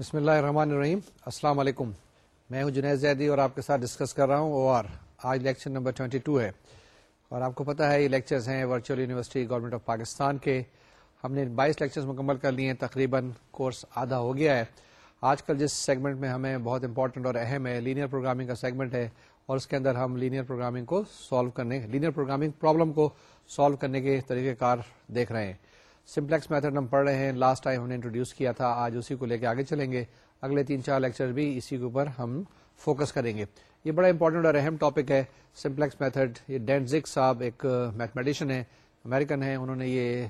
بسم اللہ الرحمن الرحیم السلام علیکم میں ہوں جنید زیدی اور آپ کے ساتھ ڈسکس کر رہا ہوں او آر آج لیکچر نمبر ہے اور آپ کو پتا ہے یہ لیکچرز ہیں virtual university government of Pakistan کے ہم نے بائیس لیکچرز مکمل کر لیے ہیں تقریباً کورس آدھا ہو گیا ہے آج کل جس سیگمنٹ میں ہمیں بہت امپورٹنٹ اور اہم ہے لینئر پروگرامنگ کا سیگمنٹ ہے اور اس کے اندر ہم لینئر پروگرامنگ کو سالو کرنے لینئر پروگرامنگ پرابلم کو سالو کرنے کے طریقہ کار دیکھ رہے ہیں سمپلیکس میتھڈ ہم پڑھ رہے ہیں لاسٹ ٹائم ہم نے انٹروڈیوس کیا تھا آج اسی کو لے کے آگے چلیں گے اگلے تین چار لیکچر بھی اسی کے اوپر ہم فوکس کریں گے یہ بڑا امپورٹنٹ اور اہم ٹاپک ہے سمپلیکس میتھڈ یہ ڈینزک صاحب ایک میتھمیٹیشین ہے امیرکن ہیں انہوں نے یہ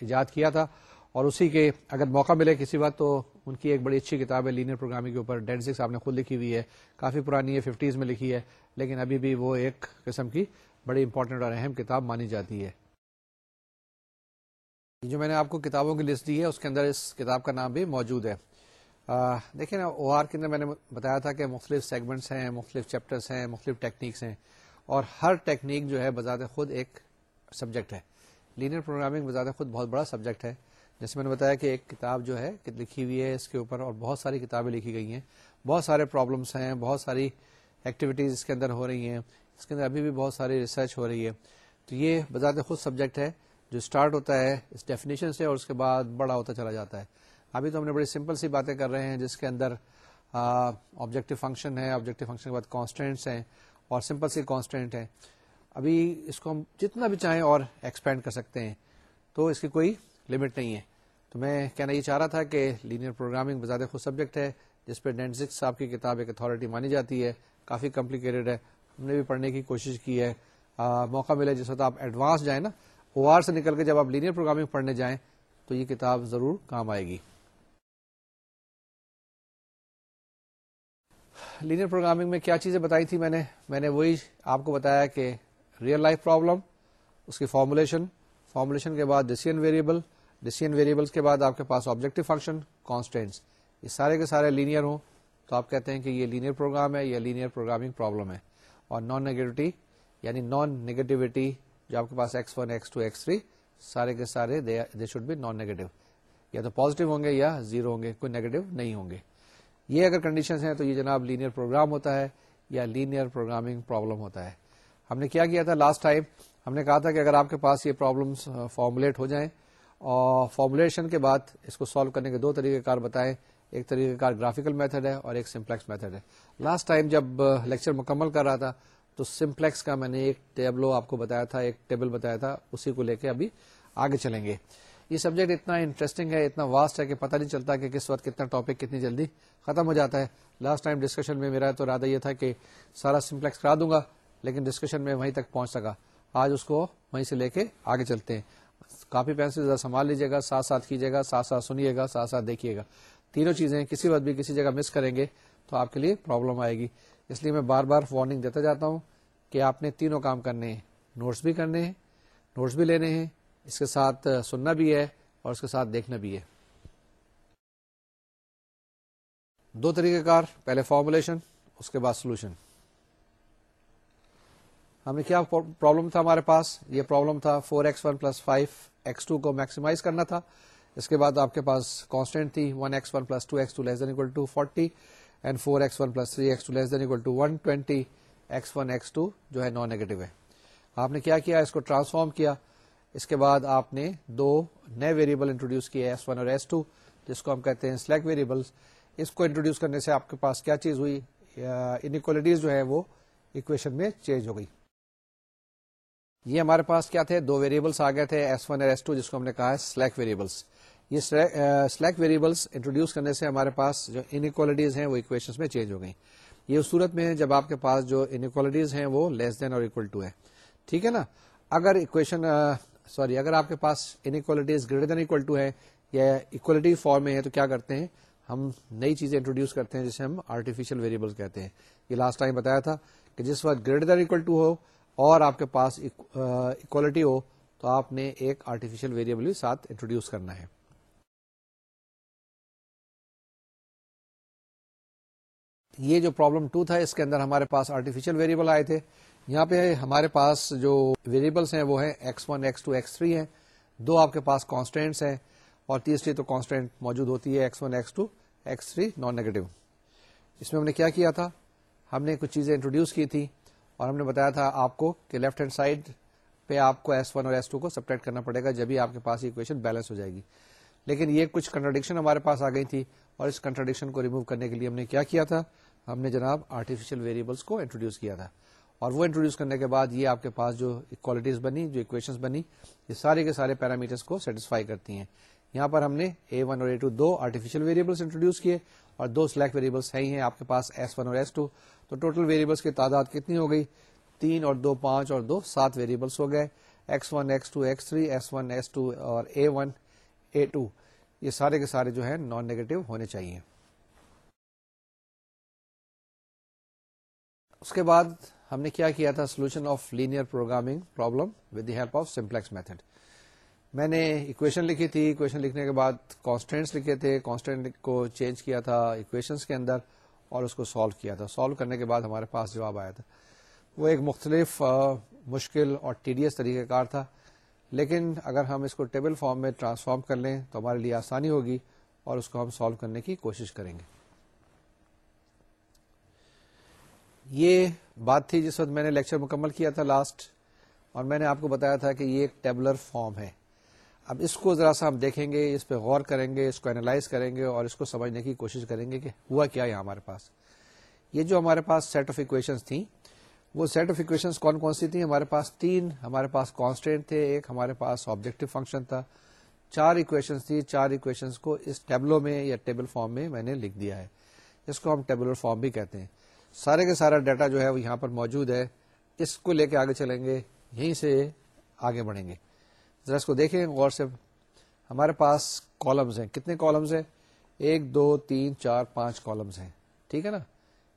ایجاد کیا تھا اور اسی کے اگر موقع ملے کسی وقت تو ان کی ایک بڑی اچھی کتاب ہے لینئر پروگرامنگ کے اوپر ڈینزک صاحب نے خود لکھی ہوئی ہے کافی پرانی ہے ففٹیز میں لکھی ہے لیکن ابھی بھی وہ ایک قسم کی بڑی امپورٹنٹ اور اہم کتاب مانی جاتی ہے جو میں نے آپ کو کتابوں کی لسٹ دی ہے اس کے اندر اس کتاب کا نام بھی موجود ہے دیکھیں نا او آر کے اندر میں نے بتایا تھا کہ مختلف سیگمنٹس ہیں مختلف چیپٹرس ہیں مختلف ٹیکنیکس ہیں اور ہر ٹیکنیک جو ہے بذات خود ایک سبجیکٹ ہے لینئر پروگرامنگ بذات خود بہت بڑا سبجیکٹ ہے جیسے میں نے بتایا کہ ایک کتاب جو ہے لکھی ہوئی ہے اس کے اوپر اور بہت ساری کتابیں لکھی گئی ہیں بہت سارے پرابلمس ہیں بہت ساری ایکٹیویٹیز اس کے اندر ہو رہی ہیں اس کے اندر ابھی بھی بہت ساری ریسرچ ہو رہی ہے تو یہ بذات خود سبجیکٹ ہے جو اسٹارٹ ہوتا ہے اس ڈیفینیشن سے اور اس کے بعد بڑا ہوتا چلا جاتا ہے ابھی تو ہم نے بڑی سمپل سی باتیں کر رہے ہیں جس کے اندر آبجیکٹو فنکشن ہے آبجیکٹو فنکشن کے بعد کانسٹینٹس ہیں اور سمپل سی کانسٹینٹ ہیں ابھی اس کو ہم جتنا بھی چاہیں اور ایکسپینڈ کر سکتے ہیں تو اس کی کوئی لمٹ نہیں ہے تو میں کہنا یہ چاہ رہا تھا کہ لینئر پروگرامنگ بذات خود سبجیکٹ ہے جس پہ ڈینزکس صاحب کی کتاب ایک اتھارٹی مانی جاتی ہے کافی کمپلیکیٹڈ ہے ہم نے بھی پڑھنے کی کوشش کی ہے آ, موقع ملے جس وقت آپ ایڈوانس جائیں نا او آر سے نکل کے جب آپ لینئر پروگرامنگ پڑھنے جائیں تو یہ کتاب ضرور کام آئے گی لینئر پروگرامنگ میں کیا چیزیں بتائی تھی میں نے میں نے وہی آپ کو بتایا کہ ریئل لائف پرابلم اس کی فارمولیشن فارمولیشن کے بعد ڈسین ویریبل ڈسین ویریبل کے بعد آپ کے پاس آبجیکٹو فنکشن کانسٹینٹس یہ سارے کے سارے لینئر ہوں تو آپ کہتے ہیں کہ یہ لینئر پروگرام ہے یا لینئر پروگرامنگ پرابلم ہے اور نان نیگیٹوٹی یعنی نان نگیٹوٹی جو آپ کے پاس X one X two X three سارے کے سارے they should be non negative یا تو پوزیٹو ہوں گے یا زیرو ہوں گے کوئی نیگیٹو نہیں ہوں گے یہ اگر کنڈیشنز ہیں تو یہ جناب لینئر پروگرام ہوتا ہے یا لینئر پروگرامنگ پرابلم ہوتا ہے ہم نے کیا کیا تھا لاسٹ ٹائم ہم نے کہا تھا کہ اگر آپ کے پاس یہ پرابلمس فارمولیٹ ہو جائیں اور فارمولیشن کے بعد اس کو سالو کرنے کے دو طریقے کار بتائیں ایک طریقے کار گرافیکل میتھڈ ہے اور ایک سمپلیکس میتھڈ ہے لاسٹ ٹائم جب لیکچر مکمل کر رہا تھا تو سمپلیکس کا میں نے ایک ٹیبلو آپ کو بتایا تھا ایک ٹیبل بتایا تھا اسی کو لے کے ابھی آگے چلیں گے یہ سبجیکٹ اتنا انٹرسٹنگ ہے اتنا واسٹ ہے کہ پتہ نہیں چلتا کہ کس وقت کتنا ٹاپک کتنی جلدی ختم ہو جاتا ہے لاسٹ ٹائم ڈسکشن میں میرا تو ارادہ یہ تھا کہ سارا سمپلیکس کرا دوں گا لیکن ڈسکشن میں وہیں تک پہنچ سکا آج اس کو وہیں سے لے کے آگے چلتے ہیں کافی پینسل سنبھال لیجیے گا ساتھ ساتھ کیجیے گا ساتھ ساتھ سنیے گا ساتھ ساتھ دیکھیے گا تینوں چیزیں کسی وقت بھی کسی جگہ مس کریں گے تو آپ کے لیے پرابلم آئے گی اس لیے میں بار بار وارننگ دیتا جاتا ہوں کہ آپ نے تینوں کام کرنے ہیں نوٹس بھی کرنے ہیں نوٹس بھی لینے ہیں اس کے ساتھ سننا بھی ہے اور اس کے ساتھ دیکھنا بھی ہے دو طریقہ کار پہلے فارمولیشن اس کے بعد سولوشن ہم نے کیا پرابلم تھا ہمارے پاس یہ پرابلم تھا four x one plus five x two کو میکسیمائز کرنا تھا اس کے بعد آپ کے پاس کانسٹینٹ تھی one x one plus two x two less than equal to forty and four x x x x one one one plus three two two two less than equal twenty جو ہے non negative ہے آپ نے کیا کیا اس کو transform کیا اس کے بعد آپ نے دو نئے ویریبل انٹروڈیوس کیا ہم کہتے ہیں سلیک ویریبلس اس کو انٹروڈیوس کرنے سے آپ کے پاس کیا چیز ہوئی انکوالٹیز جو ہے وہ اکویشن میں چینج ہو گئی یہ ہمارے پاس کیا تھے دو ویریبلس آ گئے تھے ایس ون اور ایس ٹو جس کو ہم نے کہا ہے سلیک ویریبلس یہ سلیک ویریبلس انٹروڈیوس کرنے سے ہمارے پاس جو انکوالٹیز ہیں وہ اکویشن میں چینج ہو گئی یہ اس صورت میں جب آپ کے پاس جو انکوالٹیز ہیں وہ لیس دین اور اکول ٹو ہے ٹھیک ہے نا اگر اکویشن سوری اگر آپ کے پاس inequalities greater than equal to ہے یا اکوالٹی فارم میں ہے تو کیا کرتے ہیں ہم نئی چیزیں انٹروڈیوس کرتے ہیں جسے ہم آرٹیفیشل ویریبل کہتے ہیں یہ لاسٹ ٹائم بتایا تھا کہ جس وقت گریٹر دین اکول ٹو ہو اور آپ کے پاس اکوالٹی ہو تو آپ نے ایک آرٹیفیشیل انٹروڈیوس کرنا ہے یہ جو پرابلم ٹو تھا اس کے اندر ہمارے پاس آرٹیفیشل ویریبل آئے تھے یہاں پہ ہمارے پاس جو ویریبلس ہیں وہ ہیں X one X two X three دو آپ کے پاس کانسٹینٹس ہیں اور تیسری تو کانسٹینٹ موجود ہوتی ہے نان نیگیٹو اس میں ہم نے کیا کیا تھا ہم نے کچھ چیزیں انٹروڈیوس کی تھی اور ہم نے بتایا تھا آپ کو کہ لیفٹ ہینڈ سائڈ پہ آپ کو ایس ون اور سپریٹ کرنا پڑے گا جب ہی آپ کے پاس بیلنس ہو جائے گی لیکن یہ کچھ کنٹرڈکشن ہمارے پاس آ گئی تھی اور اس کنٹرڈکشن کو ریمو کرنے کے لیے ہم نے کیا کیا تھا ہم نے جناب آرٹیفیشیل ویریبلس کو انٹروڈیوس کیا تھا اور وہ انٹروڈیوس کرنے کے بعد یہ آپ کے پاس جو بنی جو اکویشن بنی یہ سارے کے سارے پیرامیٹرس کو سیٹسفائی کرتی ہیں یہاں پر ہم نے اے ون اور اے ٹو دو آرٹیفیشل ویریبلس انٹروڈیوس کیے اور دو سلیکٹ ویریبلس ہیں ہی ہیں آپ کے پاس ایس ون اور ایس ٹو تو ٹوٹل ویریبلس کی تعداد کتنی ہو گئی تین اور دو پانچ اور دو سات ویریبلس ہو گئے X one X two X three S one S two اور اے ون اے ٹو یہ سارے کے سارے جو ہیں نان نیگیٹو ہونے چاہیے اس کے بعد ہم نے کیا کیا تھا solution of linear program problem with the help of simplex method میں نے اکویشن لکھی تھی اکویشن لکھنے کے بعد کانسٹینٹس لکھے تھے کانسٹینٹ کو چینج کیا تھا اکویشنس کے اندر اور اس کو سالو کیا تھا سالو کرنے کے بعد ہمارے پاس جواب آیا تھا وہ ایک مختلف مشکل اور ٹی طریقہ کار تھا لیکن اگر ہم اس کو ٹیبل فارم میں ٹرانسفارم کر لیں تو ہمارے لیے آسانی ہوگی اور اس کو ہم سالو کرنے کی کوشش کریں گے یہ بات تھی جس وقت میں نے لیکچر مکمل کیا تھا لاسٹ اور میں نے آپ کو بتایا تھا کہ یہ ایک ٹیبلر فارم ہے اب اس کو ذرا سا ہم دیکھیں گے اس پہ غور کریں گے اس کو اینالائز کریں گے اور اس کو سمجھنے کی کوشش کریں گے کہ ہوا کیا یہاں ہمارے پاس یہ جو ہمارے پاس سیٹ آف اکویشن تھیں وہ سیٹ آف اکویشن کون کون سی تھیں ہمارے پاس تین ہمارے پاس کانسٹینٹ تھے ایک ہمارے پاس آبجیکٹو فنکشن تھا چار اکویشن تھی چار اکویشن کو اس ٹیبلوں میں یا ٹیبل فارم میں میں نے لکھ دیا ہے اس کو ہم ٹیبلر فارم بھی کہتے ہیں سارے کے سارا ڈیٹا جو ہے وہ یہاں پر موجود ہے اس کو لے کے آگے چلیں گے یہیں سے آگے بڑھیں گے ذرا اس کو دیکھیں غور سے ہمارے پاس کالمز ہیں کتنے کالمز ہیں ایک دو تین چار پانچ کالمز ہیں ٹھیک ہے نا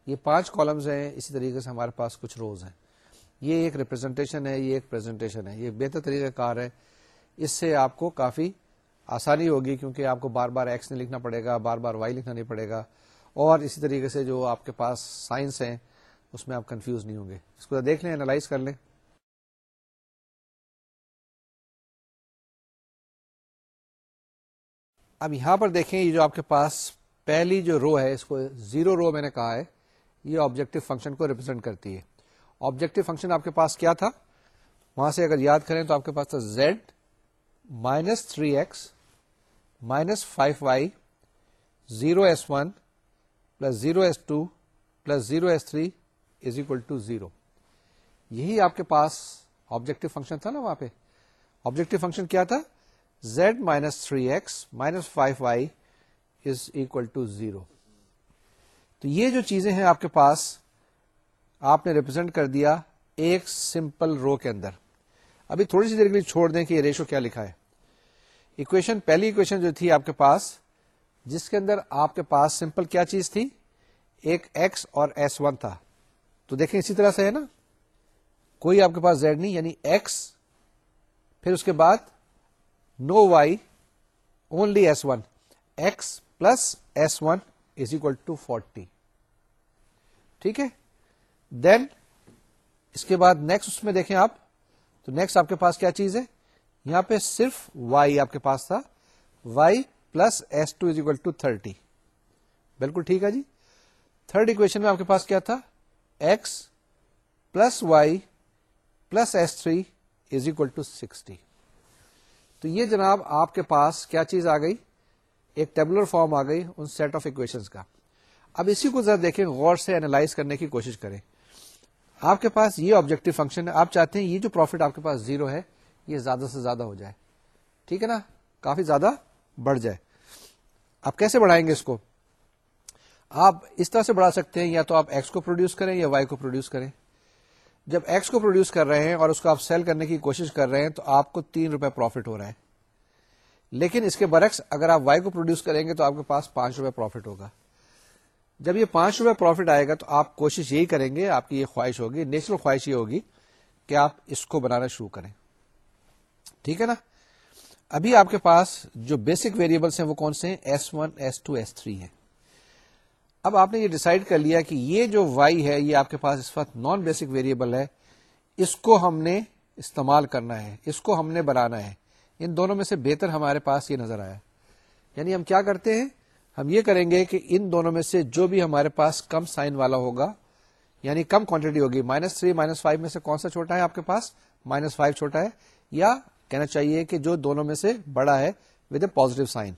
یہ پانچ کالمز ہیں اسی طریقے سے ہمارے پاس کچھ روز ہیں یہ ایک ریپرزینٹیشن ہے یہ ایک پریزنٹیشن ہے یہ بہتر طریقہ کار ہے اس سے آپ کو کافی آسانی ہوگی کیونکہ آپ کو بار بار ایکس نہیں لکھنا پڑے گا بار بار وائی لکھنا نہیں پڑے گا اور اسی طریقے سے جو آپ کے پاس سائنس ہیں اس میں آپ کنفیوز نہیں ہوں گے اس کو دیکھ لیں انالائز کر لیں اب یہاں پر دیکھیں یہ جو آپ کے پاس پہلی جو رو ہے اس کو زیرو رو میں نے کہا ہے یہ آبجیکٹو فنکشن کو ریپرزینٹ کرتی ہے آبجیکٹو فنکشن آپ کے پاس کیا تھا وہاں سے اگر یاد کریں تو آپ کے پاس تھا Z minus three X minus five Y zero S one plus zero S two plus zero S three is equal to zero یہی آپ کے پاس آبجیکٹو فنکشن تھا نا وہاں پہ آبجیکٹو فنکشن کیا تھا Z minus three X minus five Y is equal to zero تو یہ جو چیزیں ہیں آپ کے پاس آپ نے ریپرزینٹ کر دیا ایک سمپل رو کے اندر ابھی تھوڑی سی دیر کے لیے چھوڑ دیں کہ یہ ریشو کیا لکھا ہے اکویشن پہلی اکویشن جو تھی آپ کے پاس جس کے اندر آپ کے پاس سمپل کیا چیز تھی ایک ایکس اور ایس ون تھا تو دیکھیں اسی طرح سے ہے نا کوئی آپ کے پاس زیڈ نہیں یعنی ایکس پھر اس کے بعد no Y only S one X plus S one is equal to forty ٹھیک ہے دین اس کے بعد نیکسٹ اس میں دیکھیں آپ تو نیکسٹ آپ کے پاس کیا چیز ہے یہاں پہ صرف وائی آپ کے پاس تھا Y plus S two is equal to thirty بالکل ٹھیک ہے جی تھرڈ اکویشن میں آپ کے پاس کیا تھا X plus Y plus S three is equal to sixty تو یہ جناب آپ کے پاس کیا چیز آ گئی ایک ٹیبلر فارم آ گئی ان سیٹ آف اکویشن کا اب اسی کو ذرا دیکھیں غور سے اینالائز کرنے کی کوشش کریں آپ کے پاس یہ آبجیکٹو فنکشن ہے آپ چاہتے ہیں یہ جو پروفٹ آپ کے پاس زیرو ہے یہ زیادہ سے زیادہ ہو جائے ٹھیک ہے نا کافی زیادہ بڑھ جائے آپ کیسے بڑھائیں گے اس کو آپ اس طرح سے بڑھا سکتے ہیں یا تو آپ ایکس کو پروڈیوس کریں یا وائی کو پروڈیوس کریں جب ایکس کو پروڈیوس کر رہے ہیں اور اس کو آپ سیل کرنے کی کوشش کر رہے ہیں تو آپ کو تین روپے پروفٹ ہو رہا ہے لیکن اس کے برعکس اگر آپ وائی کو پروڈیوس کریں گے تو آپ کے پاس پانچ روپے پروفٹ ہوگا جب یہ پانچ روپے پروفٹ آئے گا تو آپ کوشش یہی کریں گے آپ کی یہ خواہش ہوگی نیچرل خواہش یہ ہوگی کہ آپ اس کو بنانا شروع کریں ٹھیک ہے نا ابھی آپ کے پاس جو بیسک ویریبلس ہیں وہ کون سے S one S two S three ہے اب آپ نے یہ ڈیسائیڈ کر لیا کہ یہ جو وائی ہے یہ آپ کے پاس اس وقت نان بیسک ویریبل ہے اس کو ہم نے استعمال کرنا ہے اس کو ہم نے بنانا ہے ان دونوں میں سے بہتر ہمارے پاس یہ نظر آیا یعنی ہم کیا کرتے ہیں ہم یہ کریں گے کہ ان دونوں میں سے جو بھی ہمارے پاس کم سائن والا ہوگا یعنی کم کوانٹٹی ہوگی مائنس تھری مائنس فائیو میں سے کون سا چھوٹا ہے آپ کے پاس مائنس فائیو چھوٹا ہے یا کہنا چاہیے کہ جو دونوں میں سے بڑا ہے ود اے پوزیٹو سائن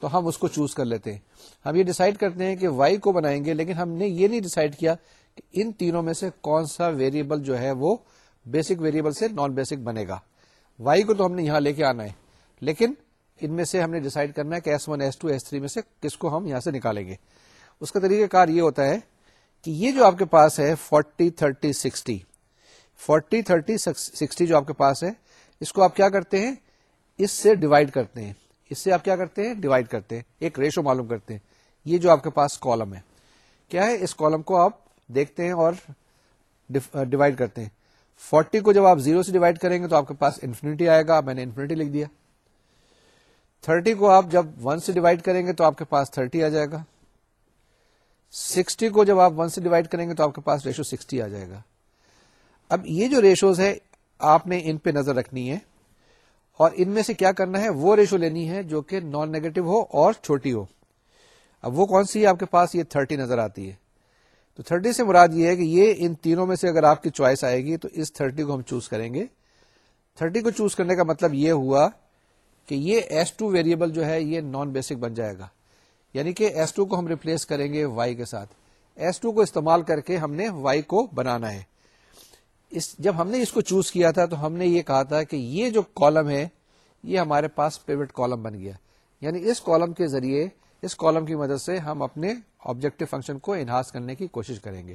تو ہم اس کو چوز کر لیتے ہیں ہم یہ ڈیسائیڈ کرتے ہیں کہ وائی کو بنائیں گے لیکن ہم نے یہ نہیں ڈیسائیڈ کیا کہ ان تینوں میں سے کون سا ویریبل جو ہے وہ بیسک ویریبل سے نان بیسک بنے گا وائی کو تو ہم نے یہاں لے کے آنا ہے لیکن ان میں سے ہم نے ڈیسائیڈ کرنا ہے کہ S one S two S three میں سے کس کو ہم یہاں سے نکالیں گے اس کا طریقہ کار یہ ہوتا ہے کہ یہ جو آپ کے پاس ہے forty thirty sixty forty thirty sixty جو آپ کے پاس ہے اس کو آپ کیا کرتے ہیں اس سے ڈیوائڈ کرتے ہیں اس سے آپ کیا کرتے ہیں ڈیوائڈ کرتے ہیں ایک ریشو معلوم کرتے ہیں یہ جو آپ کے پاس کالم ہے کیا ہے اس کالم کو آپ دیکھتے ہیں اور ڈیوائڈ کرتے ہیں فورٹی کو جب آپ زیرو سے ڈیوائڈ کریں گے تو آپ کے پاس انفینٹی آئے گا میں نے انفینٹی لکھ دیا تھرٹی کو آپ جب ون سے ڈیوائڈ کریں گے تو آپ کے پاس تھرٹی آ جائے گا سکسٹی کو جب آپ ون سے ڈیوائڈ کریں گے تو آپ کے پاس ریشو سکسٹی آ جائے گا اب یہ جو ریشوز ہے آپ نے ان پہ نظر رکھنی ہے اور ان میں سے کیا کرنا ہے وہ ریشو لینی ہے جو کہ نان نیگیٹو ہو اور چھوٹی ہو اب وہ کون سی آپ کے پاس یہ 30 نظر آتی ہے تو 30 سے مراد یہ ہے کہ یہ ان تینوں میں سے اگر آپ کی چوائس آئے گی تو اس 30 کو ہم چوز کریں گے 30 کو چوز کرنے کا مطلب یہ ہوا کہ یہ ایس ٹو ویریبل جو ہے یہ نان بیسک بن جائے گا یعنی کہ ایس ٹو کو ہم ریپلیس کریں گے وائی کے ساتھ ایس ٹو کو استعمال کر کے ہم نے وائی کو بنانا ہے اس جب ہم نے اس کو چوز کیا تھا تو ہم نے یہ کہا تھا کہ یہ جو کالم ہے یہ ہمارے پاس پیوٹ کالم بن گیا یعنی اس کالم کے ذریعے اس کالم کی مدد سے ہم اپنے آبجیکٹو فنکشن کو انہانس کرنے کی کوشش کریں گے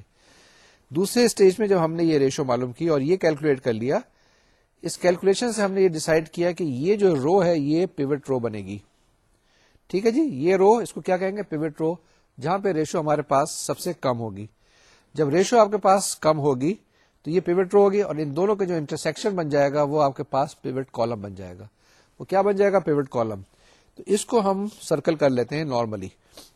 دوسرے اسٹیج میں جب ہم نے یہ ریشو معلوم کی اور یہ کیلکولیٹ کر لیا اس کیلکولیشن سے ہم نے یہ ڈسائڈ کیا کہ یہ جو رو ہے یہ پیوٹ رو بنے گی ٹھیک ہے جی یہ رو اس کو کیا کہیں گے پیوٹ رو جہاں پہ ریشو ہمارے پاس سب سے کم ہوگی جب ریشو آپ کے پاس کم ہوگی تو یہ پیوٹ رو ہوگی اور ان دونوں کا جو انٹرسیکشن بن جائے گا وہ آپ کے پاس پیوٹ کالم بن جائے گا وہ کیا بن جائے گا پیوٹ کالم تو اس کو ہم سرکل کر لیتے ہیں نارملی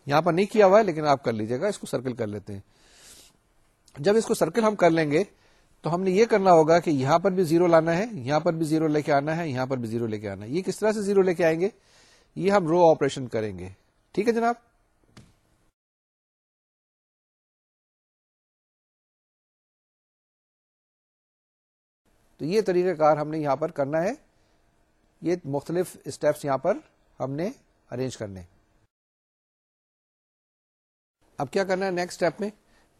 یہاں پر نہیں کیا ہوا ہے لیکن آپ کر لیجیے گا اس کو سرکل کر لیتے ہیں جب اس کو سرکل ہم کر لیں گے تو ہم نے یہ کرنا ہوگا کہ یہاں پر بھی زیرو لانا ہے یہاں پر بھی زیرو لے کے آنا ہے یہاں پر بھی زیرو لے کے آنا ہے یہ کس طرح سے زیرو لے کے آئیں گے یہ ہم رو آپریشن کریں گے ٹھیک ہے جناب تو یہ طریقہ کار ہم نے یہاں پر کرنا ہے یہ مختلف اسٹیپس یہاں پر ہم نے ارینج کرنے اب کیا کرنا ہے نیکسٹ اسٹیپ میں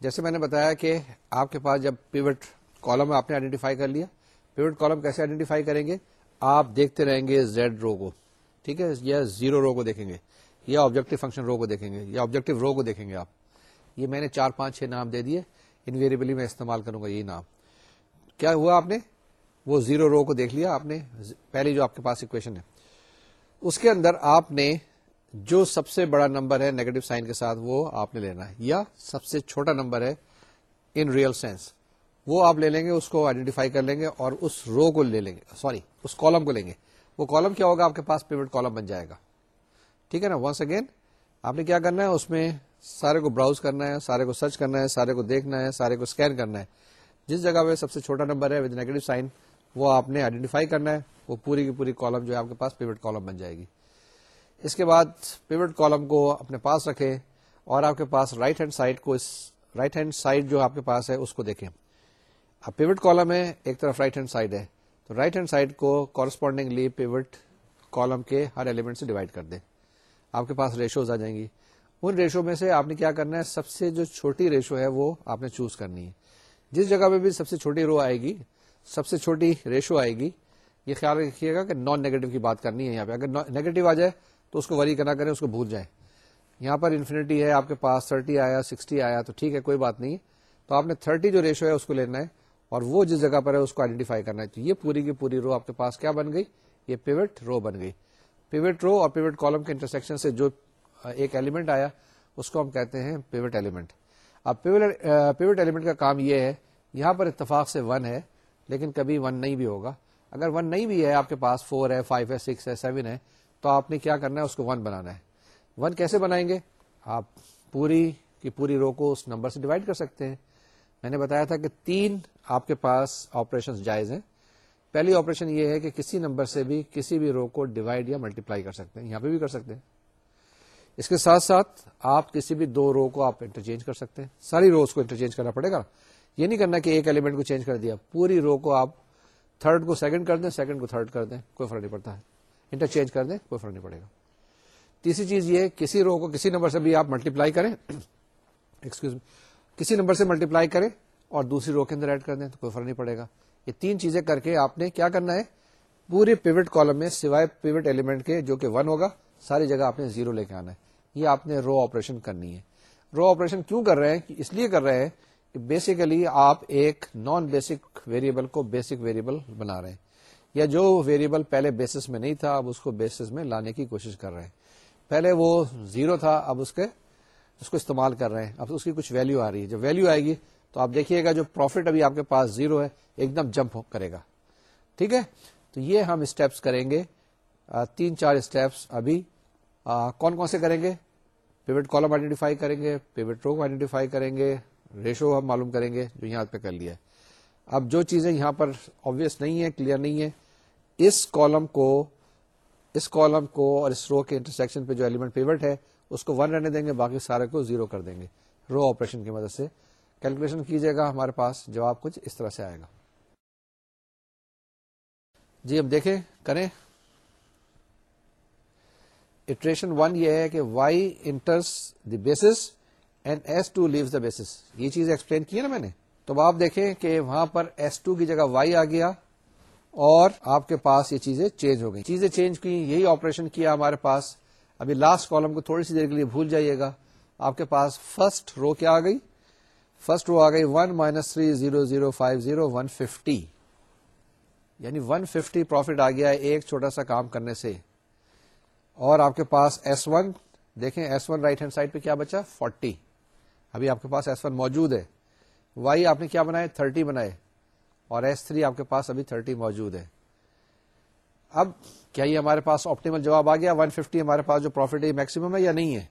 جیسے میں نے بتایا کہ آپ کے پاس جب پیوٹ کالم آپ نے آئیڈینٹیفائی کر لیا پیوٹ کالم کیسے آئیڈینٹیفائی کریں گے آپ دیکھتے رہیں گے زیڈ رو کو ٹھیک ہے یا زیرو رو کو دیکھیں گے یا آبجیکٹو فنکشن رو کو دیکھیں گے یا آبجیکٹو رو کو دیکھیں گے آپ یہ میں نے چار پانچ چھ نام دے دیے انویریبلی میں استعمال کروں گا یہ نام کیا ہوا آپ نے وہ زیرو رو کو دیکھ لیا آپ نے پہلی جو آپ کے پاس اکویشن ہے اس کے اندر آپ نے جو سب سے بڑا نمبر ہے نیگیٹو سائن کے ساتھ وہ آپ نے لینا ہے یا سب سے چھوٹا نمبر ہے ان ریئل سینس وہ آپ لے لیں گے اس کو آئیڈینٹیفائی کر لیں گے اور اس رو کو لے لیں گے سوری اس کالم کو لیں گے وہ کالم کیا ہوگا آپ کے پاس پیمنٹ کالم بن جائے گا ٹھیک ہے نا ونس اگین آپ نے کیا کرنا ہے اس میں سارے کو براؤز کرنا ہے سارے کو سرچ کرنا ہے سارے کو دیکھنا ہے سارے کو اسکین کرنا ہے جس جگہ پہ سب سے چھوٹا نمبر ہے وہ آپ نے آئیڈینٹیفائی کرنا ہے وہ پوری کی پوری کالم جو ہے آپ کے پاس پیوٹ کالم بن جائے گی اس کے بعد پیوٹ کالم کو اپنے پاس رکھیں اور آپ کے پاس رائٹ ہینڈ سائڈ کو اس رائٹ ہینڈ سائڈ جو آپ کے پاس ہے اس کو دیکھیں اب پیوٹ کالم ہے ایک طرف رائٹ ہینڈ سائڈ ہے تو رائٹ ہینڈ سائڈ کو کورسپونڈنگلی پیوٹ کالم کے ہر ایلیمنٹ سے ڈیوائڈ کر دیں آپ کے پاس ریشوز آ جائیں گی ان ریشو میں سے آپ نے کیا کرنا ہے سب سے جو چھوٹی ریشو ہے وہ آپ نے چوز کرنی ہے جس جگہ پہ بھی سب سے چھوٹی رو آئے گی سب سے چھوٹی ریشو آئے گی یہ خیال رکھیے گا کہ نان نیگیٹو کی بات کرنی ہے یہاں پہ اگر نیگیٹو آ جائے تو اس کو وری کرنا کریں اس کو بھول جائیں یہاں پر انفینٹی ہے آپ کے پاس تھرٹی آیا سکسٹی آیا تو ٹھیک ہے کوئی بات نہیں ہے تو آپ نے تھرٹی جو ریشو ہے اس کو لینا ہے اور وہ جس جگہ پر ہے اس کو آئیڈینٹیفائی کرنا ہے تو یہ پوری کی پوری رو آپ کے پاس کیا بن گئی یہ پیوٹ رو بن گئی پیوٹ رو اور پیوٹ کالم کے انٹرسیکشن سے جو ایک ایلیمنٹ آیا اس کو ہم کہتے ہیں پیوٹ ایلیمنٹ اب پیوٹ ایلیمنٹ کا کام یہ ہے یہاں پر اتفاق سے ون ہے لیکن کبھی ون نہیں بھی ہوگا اگر ون نہیں بھی ہے آپ کے پاس فور ہے فائیو ہے سکس ہے سیون ہے تو آپ نے کیا کرنا ہے اس کو ون بنانا ہے ون کیسے بنائیں گے آپ پوری کی پوری رو کو اس نمبر سے ڈیوائڈ کر سکتے ہیں میں نے بتایا تھا کہ تین آپ کے پاس آپریشن جائز ہیں پہلی آپریشن یہ ہے کہ کسی نمبر سے بھی کسی بھی رو کو ڈیوائڈ یا ملٹیپلائی کر سکتے ہیں یہاں پہ بھی کر سکتے ہیں اس کے ساتھ ساتھ آپ کسی بھی دو رو کو آپ انٹرچینج کر سکتے ہیں ساری روز کو انٹرچینج کرنا پڑے گا یہ نہیں کرنا کہ ایک ایلیمنٹ کو چینج کر دیا پوری رو کو آپ تھرڈ کو سیکنڈ کر دیں سیکنڈ کو تھرڈ کر دیں کوئی فرق نہیں پڑتا انٹر چینج کر دیں کوئی فرق نہیں پڑے گا تیسری چیز یہ کسی رو کو کسی نمبر سے بھی آپ ملٹیپلائی کریں ایکسکیوز کسی نمبر سے ملٹیپلائی کریں اور دوسری رو کے اندر ایڈ کر دیں تو کوئی فرق نہیں پڑے گا یہ تین چیزیں کر کے آپ نے کیا کرنا ہے پورے پیوٹ کالم میں سوائے پیوٹ ایلیمنٹ کے جو کہ ون ہوگا ساری جگہ آپ نے زیرو لے کے آنا ہے یہ آپ نے رو آپریشن کرنی ہے رو آپریشن کیوں کر رہے ہیں اس لیے کر رہے ہیں بیسیکلی آپ ایک نان بیسک ویریبل کو بیسک ویریبل بنا رہے ہیں یا جو ویریبل پہلے بیسس میں نہیں تھا اب اس کو بیسس میں لانے کی کوشش کر رہے ہیں پہلے وہ زیرو تھا اب اس کے اس کو استعمال کر رہے ہیں اب اس کی کچھ ویلو آ رہی ہے جب ویلو آئے گی تو آپ دیکھیے گا جو پروفٹ ابھی آپ کے پاس زیرو ہے ایک دم جمپ کرے گا ٹھیک ہے تو یہ ہم اسٹیپس کریں گے تین چار اسٹیپس ابھی کون کون سے کریں گے پیوٹ کالم آئیڈینٹیفائی کریں گے پیوٹ روک آئیڈینٹیفائی کریں گے ریشو ہم معلوم کریں گے جو یہاں پہ کر لیا اب جو چیزیں یہاں پر آبویس نہیں ہے کلیئر نہیں ہے اس کالم کو اس کالم کو اور اس رو کے انٹرسیکشن پہ جو ایلیمنٹ پیوٹ ہے اس کو ون رہنے دیں گے باقی سارے کو زیرو کر دیں گے رو آپریشن کی مدد سے کیلکولیشن کیجیے گا ہمارے پاس جواب کچھ اس طرح سے آئے گا جی اب دیکھیں کریں اٹریشن ون یہ ہے کہ Y enters the basis and S two leaves the basis یہ چیز ایکسپلین کی نا میں نے تو آپ دیکھیں کہ وہاں پر ایس ٹو کی جگہ وائی آ گیا اور آپ کے پاس یہ چیزیں چینج ہو گئی چیزیں چینج کی یہی آپریشن کیا ہمارے پاس ابھی لاسٹ کالم کو تھوڑی سی دیر کے لیے بھول جائیے گا آپ کے پاس فرسٹ رو کیا آ گئی فرسٹ رو آ گئی one minus three zero zero five zero one fifty یعنی ون ففٹی پروفیٹ آ گیا ایک چھوٹا سا کام کرنے سے اور آپ کے پاس ایس ون دیکھیں S one right hand side پہ کیا بچا فورٹی ابھی آپ کے پاس ایس ون موجود ہے وائی آپ نے کیا بنائے تھرٹی بنائے اور ایس تھری تھرٹی موجود ہے اب کیا یہ ہمارے پاس آپٹیمل جواب آ گیا ہمارے پاس جو ہے میکسیمم ہے یا نہیں ہے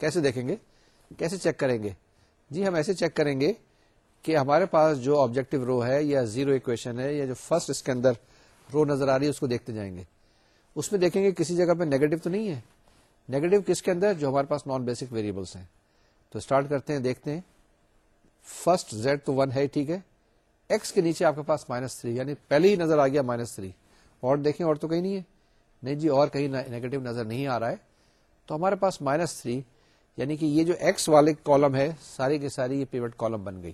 کیسے دیکھیں گے کیسے چیک کریں گے جی ہم ایسے چیک کریں گے کہ ہمارے پاس جو آبجیکٹو رو ہے یا زیرو اکویشن ہے یا جو فرسٹ اس کے اندر رو نظر آ رہی ہے اس کو دیکھتے جائیں گے اس میں دیکھیں گے کسی جگہ پہ نیگیٹو تو نہیں ہے نیگیٹو کس کے اندر جو ہمارے پاس نان بیسک ویریبلس ہیں تو اسٹارٹ کرتے ہیں دیکھتے ہیں فرسٹ زیڈ تو ون ہے ٹھیک ہے ایکس کے نیچے آپ کے پاس مائنس تھری یعنی پہلے ہی نظر آ گیا مائنس تھری اور دیکھیں اور تو کہیں نہیں ہے نہیں جی اور کہیں نیگیٹو نظر نہیں آ رہا ہے تو ہمارے پاس مائنس تھری یعنی کہ یہ جو ایکس والے کالم ہے ساری کے ساری یہ پیوٹ کالم بن گئی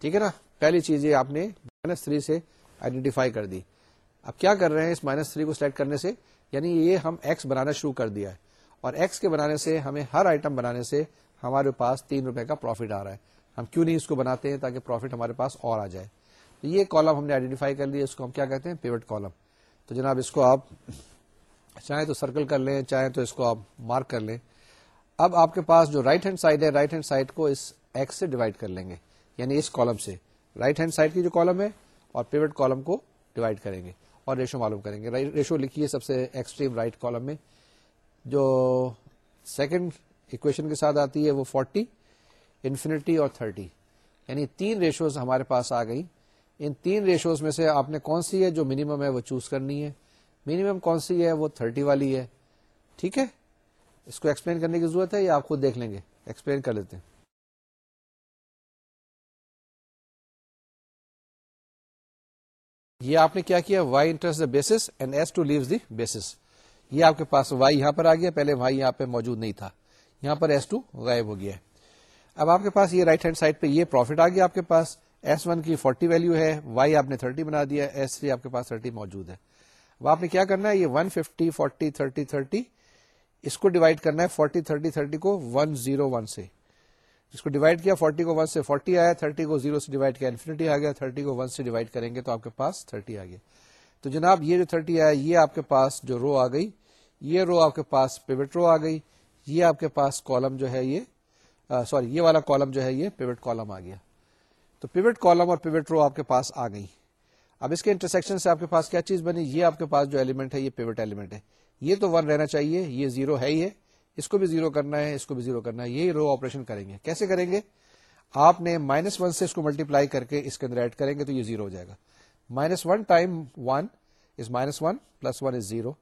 ٹھیک ہے نا پہلی چیز یہ آپ نے مائنس تھری سے آئیڈینٹیفائی کر دی اب کیا کر رہے ہیں اس مائنس تھری کو سلیکٹ کرنے سے یعنی یہ ہم ایکس بنانا شروع کر دیا ہے اور ایکس کے بنانے سے ہمیں ہر آئٹم بنانے سے ہمارے پاس تین روپے کا پروفیٹ آ رہا ہے ہم کیوں نہیں اس کو بناتے ہیں تاکہ پروفیٹ ہمارے پاس اور آ جائے تو یہ کالم ہم نے آئیڈینٹیفائی کر اس کو ہم کیا کہتے ہیں پیوٹ کالم تو جناب اس کو آپ چاہیں تو سرکل کر لیں چاہیں تو اس کو آپ مارک کر لیں اب آپ کے پاس جو رائٹ ہینڈ سائڈ ہے رائٹ ہینڈ سائڈ کو اس ایکس سے ڈیوائڈ کر لیں گے یعنی اس کالم سے رائٹ ہینڈ سائڈ کی جو کالم ہے اور پیوٹ کالم کو ڈیوائڈ کریں گے اور ریشو معلوم کریں گے ریشو لکھیے سب سے ایکسٹریم رائٹ کالم میں جو سیکنڈ اکویشن کے ساتھ آتی ہے وہ فورٹی انفینٹی اور تھرٹی یعنی تین ریشوز ہمارے پاس آ گئی ان تین ریشوز میں سے آپ نے کون سی ہے جو منیمم ہے وہ چوز کرنی ہے منیمم کون سی ہے وہ تھرٹی والی ہے ٹھیک ہے اس کو ایکسپلین کرنے کی ضرورت ہے یا آپ خود دیکھ لیں گے ایکسپلین کر لیتے ہیں یہ آپ نے کیا کیا Y enters and S two leaves the basis یہ آپ کے پاس وائی یہاں پر آ گیا پہلے وائی یہاں پہ موجود نہیں تھا یہاں پر غائب ہو گیا ہے اب آپ کے پاس یہ رائٹ ہینڈ سائڈ پہ یہ پروفٹ آ گیا آپ کے پاس ایس ون کی فورٹی ویلو ہے آپ آپ نے بنا دیا کے پاس موجود ہے اب آپ نے کیا کرنا ہے یہ one fifty forty thirty thirty اس کو ڈیوائڈ کرنا ہے فورٹی تھرٹی تھرٹی کو ون زیرو ون سے اس کو ڈیوائڈ کیا فورٹی کو ون سے فورٹی آیا تھرٹی کو زیرو سے ڈیوائڈ کیا انفینٹی آ گیا تھرٹی کو ون سے ڈیوائڈ کریں گے تو آپ کے پاس تھرٹی آ گیا تو جناب یہ جو تھرٹی آیا یہ آپ کے پاس جو رو آ گئی یہ رو آپ کے پاس پیوٹ رو آ گئی یہ آپ کے پاس کالم جو ہے یہ سوری یہ والا کالم جو ہے یہ پیوٹ کالم آ گیا تو پیوٹ کالم اور پیوٹ رو آپ کے پاس آ گئی اب اس کے انٹرسیکشن سے آپ کے پاس کیا چیز بنی یہ آپ کے پاس جو ایلیمنٹ ہے یہ پیوٹ ایلیمنٹ ہے یہ تو ون رہنا چاہیے یہ زیرو ہے ہی ہے اس کو بھی زیرو کرنا ہے اس کو بھی زیرو کرنا ہے یہی رو آپریشن کریں گے کیسے کریں گے آپ نے مائنس ون سے اس کو ملٹیپلائی کر کے اس کے اندر ایڈ کریں گے تو یہ زیرو ہو جائے گا minus one time one is minus one plus one is zero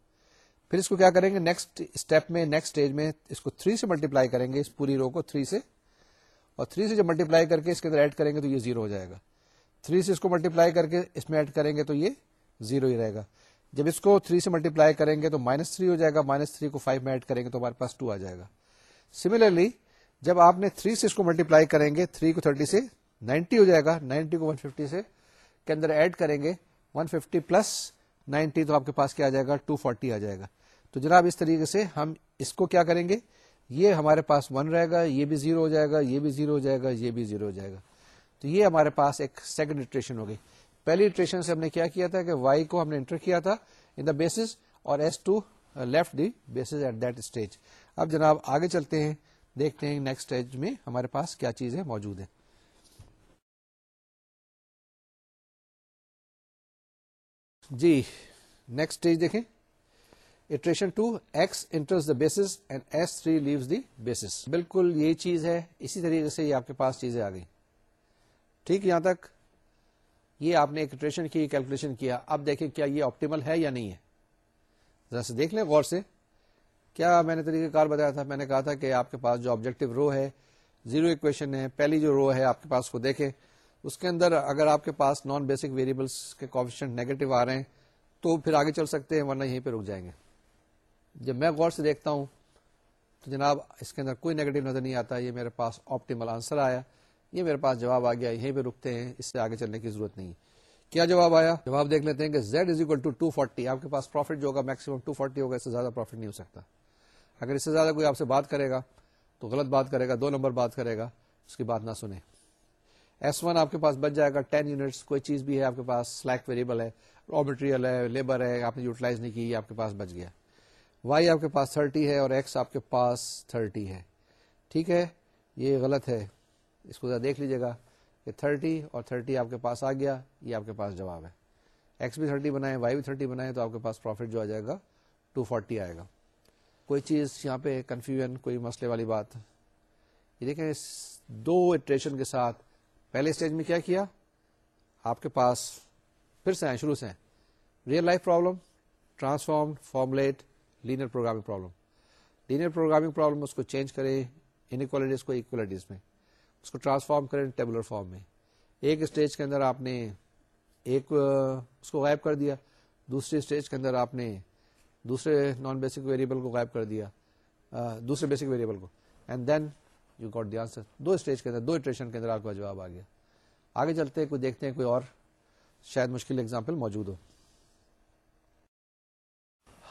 پھر اس کو کیا کریں گے نیکسٹ اسٹیپ میں نیکسٹ اسٹیج میں اس کو تھری سے ملٹی پلائی کریں گے اس پوری رو کو تھری سے اور تھری سے جب ملٹی پلائی کر کے اس کے اندر ایڈ کریں گے تو یہ زیرو ہو جائے گا تھری سے اس کو ملٹی پلائی کر کے اس میں ایڈ کریں گے تو یہ زیرو ہی رہے گا جب اس کو تھری سے ملٹی پلائی کریں گے تو مائنس تھری ہو جائے گا مائنس تھری کو فائیو میں ایڈ کریں گے تو ہمارے پاس ٹو آ جائے گا سملرلی جب آپ نے تھری سے اس کو ملٹی پلائی کریں گے تھری کو تھرٹی سے نائنٹی ہو جائے گا نائنٹی کو ون ففٹی سے کے اندر ایڈ کریں گے ون ففٹی پلس نائنٹی تو آپ کے پاس کیا آ جائے گا ٹو فورٹی آ جائے گا تو جناب اس طریقے سے ہم اس کو کیا کریں گے یہ ہمارے پاس ون رہے گا یہ بھی زیرو ہو جائے گا یہ بھی زیرو ہو جائے گا یہ بھی زیرو ہو جائے گا تو یہ ہمارے پاس ایک سیکنڈ ایٹریشن گئی پہلی اٹریشن سے ہم نے کیا کیا تھا کہ وائی کو ہم نے انٹر کیا تھا ان دا بیسز اور S two left the base at that stage اب جناب آگے چلتے ہیں دیکھتے ہیں نیکسٹ اسٹیج میں ہمارے پاس کیا چیزیں موجود ہیں جی نیکسٹ اسٹیج دیکھیں iteration two X the base S three leaves the basis بالکل یہ چیز ہے اسی طریقے سے یہ آپ کے پاس چیزیں آ گئی ٹھیک یہاں تک یہ آپ نے ایک اٹریشن کی کیلکولیشن کیا اب دیکھیں کیا یہ آپٹیمل ہے یا نہیں ہے ذرا سے دیکھ لیں غور سے کیا میں نے طریقہ کار بتایا تھا میں نے کہا تھا کہ آپ کے پاس جو آبجیکٹو رو ہے زیرو اکویشن ہے پہلی جو رو ہے آپ کے پاس دیکھیں اس کے اندر اگر آپ کے پاس نان بیسک ویریبلس کے نیگیٹو آ رہے ہیں تو پھر آگے چل سکتے ہیں ورنہ یہیں پہ رک جائیں گے جب میں غور سے دیکھتا ہوں تو جناب اس کے اندر کوئی نیگیٹو نظر نہیں آتا یہ میرے پاس آپٹیمل آنسر آیا یہ میرے پاس جواب آ گیا یہیں پہ رکتے ہیں اس سے آگے چلنے کی ضرورت نہیں کیا جواب آیا جواب دیکھ لیتے ہیں کہ Z is equal to two forty آپ کے پاس پروفٹ جو ہوگا میکسیمم ٹو فورٹی ہوگا اس سے زیادہ پروفٹ نہیں ہو سکتا اگر اس سے زیادہ کوئی آپ سے بات کرے گا تو غلط بات کرے گا دو نمبر بات کرے گا اس کی بات نہ سنیں ایس ون آپ کے پاس بچ جائے گا ٹین یونٹس کوئی چیز بھی ہے آپ کے پاس سلیک ویریبل ہے را مٹیریل ہے لیبر ہے آپ نے یوٹیلائز نہیں کی آپ کے پاس بچ گیا وائی آپ کے پاس تھرٹی ہے اور ایکس آپ کے پاس تھرٹی ہے ٹھیک ہے یہ غلط ہے اس کو ذرا دیکھ لیجیے گا کہ تھرٹی اور تھرٹی آپ کے پاس آ گیا یہ آپ کے پاس جواب ہے ایکس بھی تھرٹی بنائیں وائی بھی تھرٹی بنائیں تو آپ کے پاس پروفٹ جو آ جائے گا ٹو فورٹی آئے گا کوئی چیز یہاں پہ کنفیوژن کوئی مسئلے والی بات یہ دیکھیں اس اٹریشن کے ساتھ پہلے اسٹیج میں کیا کیا آپ کے پاس پھر سے آئیں شروع سے real life problem transform formulate linear programming problem linear programming problem اس کو چینج کریں انکوالٹیز کو اکوالٹیز میں اس کو ٹرانسفارم کریں ٹیبلر فارم میں ایک اسٹیج کے اندر آپ نے ایک اس کو غائب کر دیا دوسرے اسٹیج کے اندر آپ نے دوسرے نان بیسک ویریبل کو غائب کر دیا دوسرے بیسک ویریبل کو and then you got the answer do stage کے اندر دو اٹریشن کے اندر آپ کا جواب آ گیا آگے چلتے ہیں کوئی دیکھتے ہیں کوئی اور شاید مشکل اگزامپل موجود ہو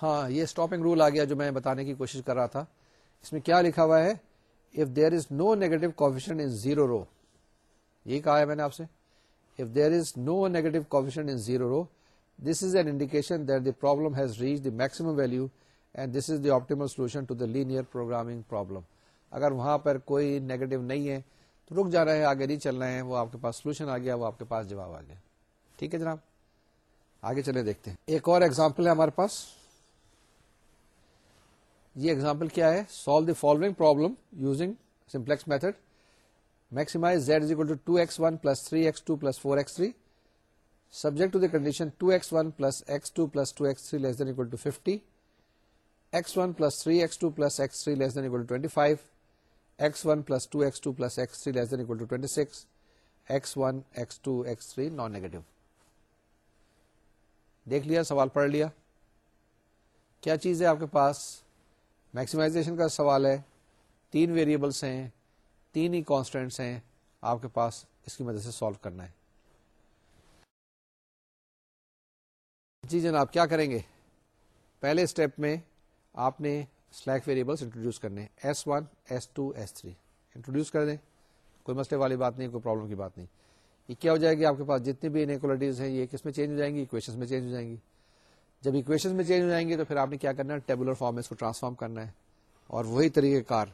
ہاں یہ اسٹاپنگ رول آ گیا جو میں بتانے کی کوشش کر رہا تھا اس میں کیا لکھا ہوا ہے if there is no negative coefficient in zero row یہ کہا ہے میں نے آپ سے if there is no negative coefficient in zero row this is an indication that the the problem has reach maximum value and this is the optimal solution to the linear programming problem اگر وہاں پر کوئی negative نہیں ہے تو رک جانا ہے آگے نہیں چل رہے ہیں وہ آپ کے پاس سولوشن آ گیا وہ آپ کے پاس جواب آ گیا ٹھیک ہے جناب آگے چلے دیکھتے ہیں ایک اور ایگزامپل ہے ہمارے پاس یہ ایگزامپل کیا ہے solve the following problem using simplex method maximize Z is equal to two X one plus three X two plus four X three subject to the condition two X one plus X two plus two X three less than equal to fifty X one plus three X two plus X three less than equal to twenty five X one plus two X two plus X three less than equal to twenty six X one X two X three non negative دیکھ لیا سوال پڑھ لیا کیا چیز ہے آپ کے پاس میکسیمائزیشن کا سوال ہے تین ویریبلس ہیں تین ہی کانسٹنٹس ہیں آپ کے پاس اس کی مدد سے سالو کرنا ہے جی جناب کیا کریں گے پہلے اسٹیپ میں آپ نے سلیک ویریبلس انٹروڈیوس کرنے S one S two S three introduce کر دیں کوئی مسئلے والی بات نہیں کوئی پرابلم کی بات نہیں یہ کیا ہو جائے گی آپ کے پاس جتنی بھی ان ہیں یہ کس میں چینج ہو جائیں گی اکویشن میں چینج ہو جائیں گی جب اکویشن میں چینج ہو جائیں گے تو پھر آپ نے کیا کرنا ہے ٹیبولر فارم میں اس کو ٹرانسفارم کرنا ہے اور وہی طریقہ کار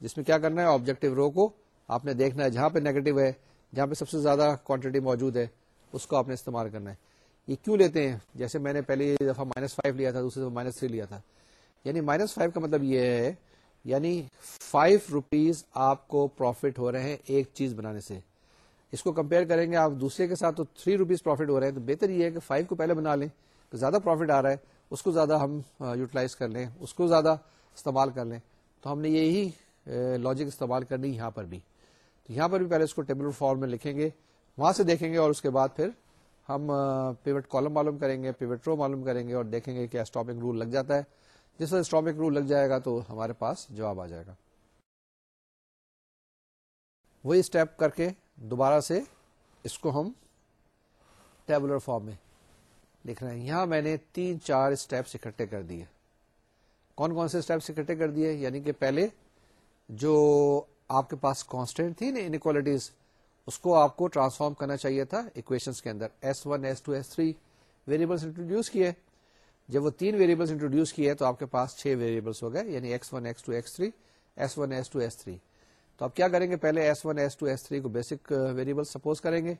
جس میں کیا کرنا ہے آبجیکٹو رو کو آپ نے دیکھنا ہے جہاں پہ نیگیٹو ہے جہاں پہ سب سے زیادہ کوانٹٹی موجود ہے اس کو آپ نے استعمال کرنا ہے یہ کیوں لیتے ہیں جیسے میں نے پہلے مائنس فائیو لیا تھا دوسری دفعہ مائنس تھری لیا تھا یعنی مائنس فائیو کا مطلب یہ ہے یعنی فائیو روپیز آپ کو پروفٹ ہو رہے ہیں ایک چیز بنانے سے اس کو کمپیئر کریں گے آپ دوسرے کے ساتھ تو تھری روپیز پروفٹ ہو رہے ہیں تو بہتر یہ ہے کہ فائیو کو پہلے بنا لیں زیادہ پروفٹ آ رہا ہے اس کو زیادہ ہم یوٹیلائز کر لیں اس کو زیادہ استعمال کر لیں تو ہم نے یہی لاجک استعمال کرنی یہاں پر بھی تو یہاں پر بھی پہلے اس کو ٹیبل فارم میں لکھیں گے وہاں سے دیکھیں گے اور اس کے بعد پھر ہم پیوٹ کالم معلوم کریں گے پیوٹ رو معلوم کریں گے اور دیکھیں گے کہ اسٹاپنگ رول لگ جاتا ہے جس طرح اسٹاپنگ رول لگ جائے گا تو ہمارے پاس جواب آ جائے گا وہی اسٹیپ کر کے دوبارہ سے اس کو ہم ٹیبلر فارم میں لکھ رہے ہیں یہاں میں نے تین چار اسٹیپس اکٹھے کر دیے کون کون سے اسٹیپس اکٹھے کر دیے یعنی کہ پہلے جو آپ کے پاس کانسٹینٹ تھی نا انکوالٹیز اس کو آپ کو ٹرانسفارم کرنا چاہیے تھا اکویشنس کے اندر S one S two S three variables introduce کیے جب وہ تین ویریبلس انٹروڈیوس کیے تو آپ کے پاس چھ ویریبلس ہو گئے یعنی X one X two X three S one S two S three تو آپ کیا کریں گے پہلے S one S two S three کو بیسک ویریبل سپوز کریں گے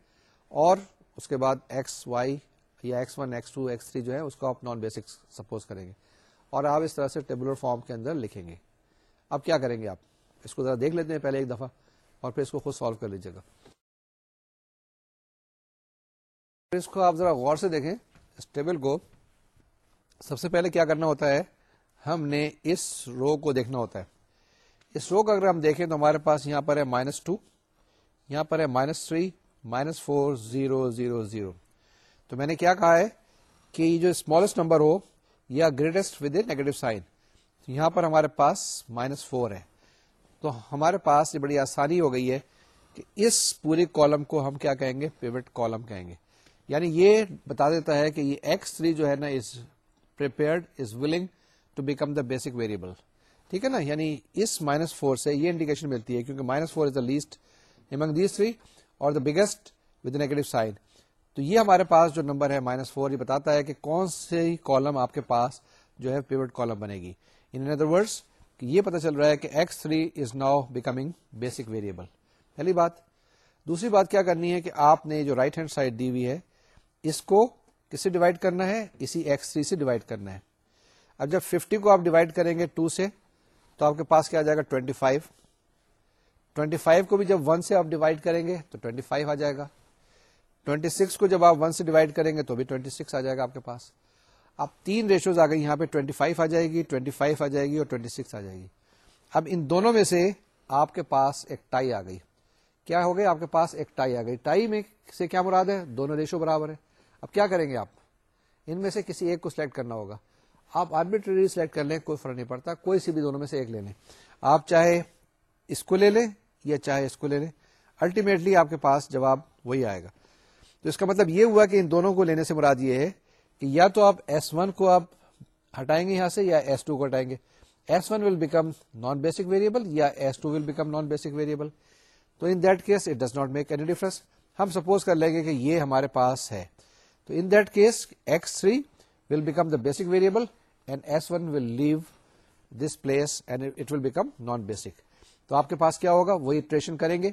اور اس کے بعد ایکس وائی یا X one X two X three جو ہے اس کو آپ نان بیسک سپوز کریں گے اور آپ اس طرح سے ٹیبلر فارم کے اندر لکھیں گے اب کیا کریں گے آپ اس کو ذرا دیکھ لیتے ہیں پہلے ایک دفعہ اور پھر اس کو خود سالو کر لیجیے گا اس کو آپ ذرا غور سے دیکھیں اس ٹیبل کو سب سے پہلے کیا کرنا ہوتا ہے ہم نے اس رو کو دیکھنا ہوتا ہے اس رو کو اگر ہم دیکھیں تو ہمارے پاس یہاں پر ہے مائنس ٹو یہاں پر ہے minus three minus four zero zero zero تو میں نے کیا کہا ہے کہ یہ جو اسمالسٹ نمبر ہو یا greatest with a negative sign یہاں پر ہمارے پاس مائنس فور ہے تو ہمارے پاس یہ بڑی آسانی ہو گئی ہے کہ اس پورے کالم کو ہم کیا کہیں گے پیوٹ کالم کہیں گے یعنی یہ بتا دیتا ہے کہ یہ ایکس تھری جو ہے نا is prepared is willing to become the basic variable ٹھیک ہے نا یعنی اس مائنس فور سے یہ انڈیکیشن ملتی ہے کیونکہ minus four is the least among these three اور the biggest with negative sign تو یہ ہمارے پاس جو نمبر ہے مائنس فور یہ بتاتا ہے کہ کون سی کالم آپ کے پاس جو ہے پیوٹ کالم بنے گی ان ادر ورڈس یہ پتا چل رہا ہے کہ X three is now becoming basic variable پہلی بات دوسری بات کیا کرنی ہے کہ آپ نے جو رائٹ ہینڈ سائڈ دی ہوئی ہے اس کو کس سے ڈیوائڈ کرنا ہے اسی ایکس تھری سے ڈیوائڈ کرنا ہے اب جب ففٹی کو آپ ڈیوائڈ کریں گے ٹو سے تو آپ کے پاس کیا آ جائے گا ٹوینٹی فائیو ٹوینٹی فائیو کو بھی جب ون سے آپ ڈیوائڈ کریں گے تو ٹوینٹی فائیو آ جائے گا 26 سکس کو جب آپ ون سے ڈیوائڈ کریں گے تو ٹوئنٹی سکس آ جائے گا آپ کے پاس اب تین ریشوز آ گئی یہاں پہ 25 فائیو آ جائے گی ٹوئنٹی فائیو آ جائے گی اور ٹوئنٹی سکس آ جائے گی اب ان دونوں میں سے آپ کے پاس ایک ٹائی آ گئی کیا ہو گئی آپ کے پاس ایک ٹائی آ گئی ٹائی میں سے کیا مراد ہے دونوں ریشو برابر ہے اب کیا کریں گے آپ ان میں سے کسی ایک کو سلیکٹ کرنا ہوگا آپ آربیٹری سلیکٹ کر لیں کوئی فرق نہیں پڑتا کوئی سی بھی دونوں میں سے ایک لے لیں آپ چاہے اس کو لے لیں یا چاہے اس کو لے لیں الٹیمیٹلی آپ کے پاس جواب وہی آئے گا تو اس کا مطلب یہ ہوا کہ ان دونوں کو لینے سے مراد یہ ہے کہ یا تو آپ ایس ون کو آپ ہٹائیں گے یہاں سے یا ایس ٹو کو ہٹائیں گے S one will become non basic variable یا S two will become non basic variable تو in that case it does not make any ہم سپوز کر لیں گے کہ یہ ہمارے پاس ہے تو in that case X three will become the basic variable and S one will leave this place and it will become non basic تو آپ کے پاس کیا ہوگا وہ ٹریشن کریں گے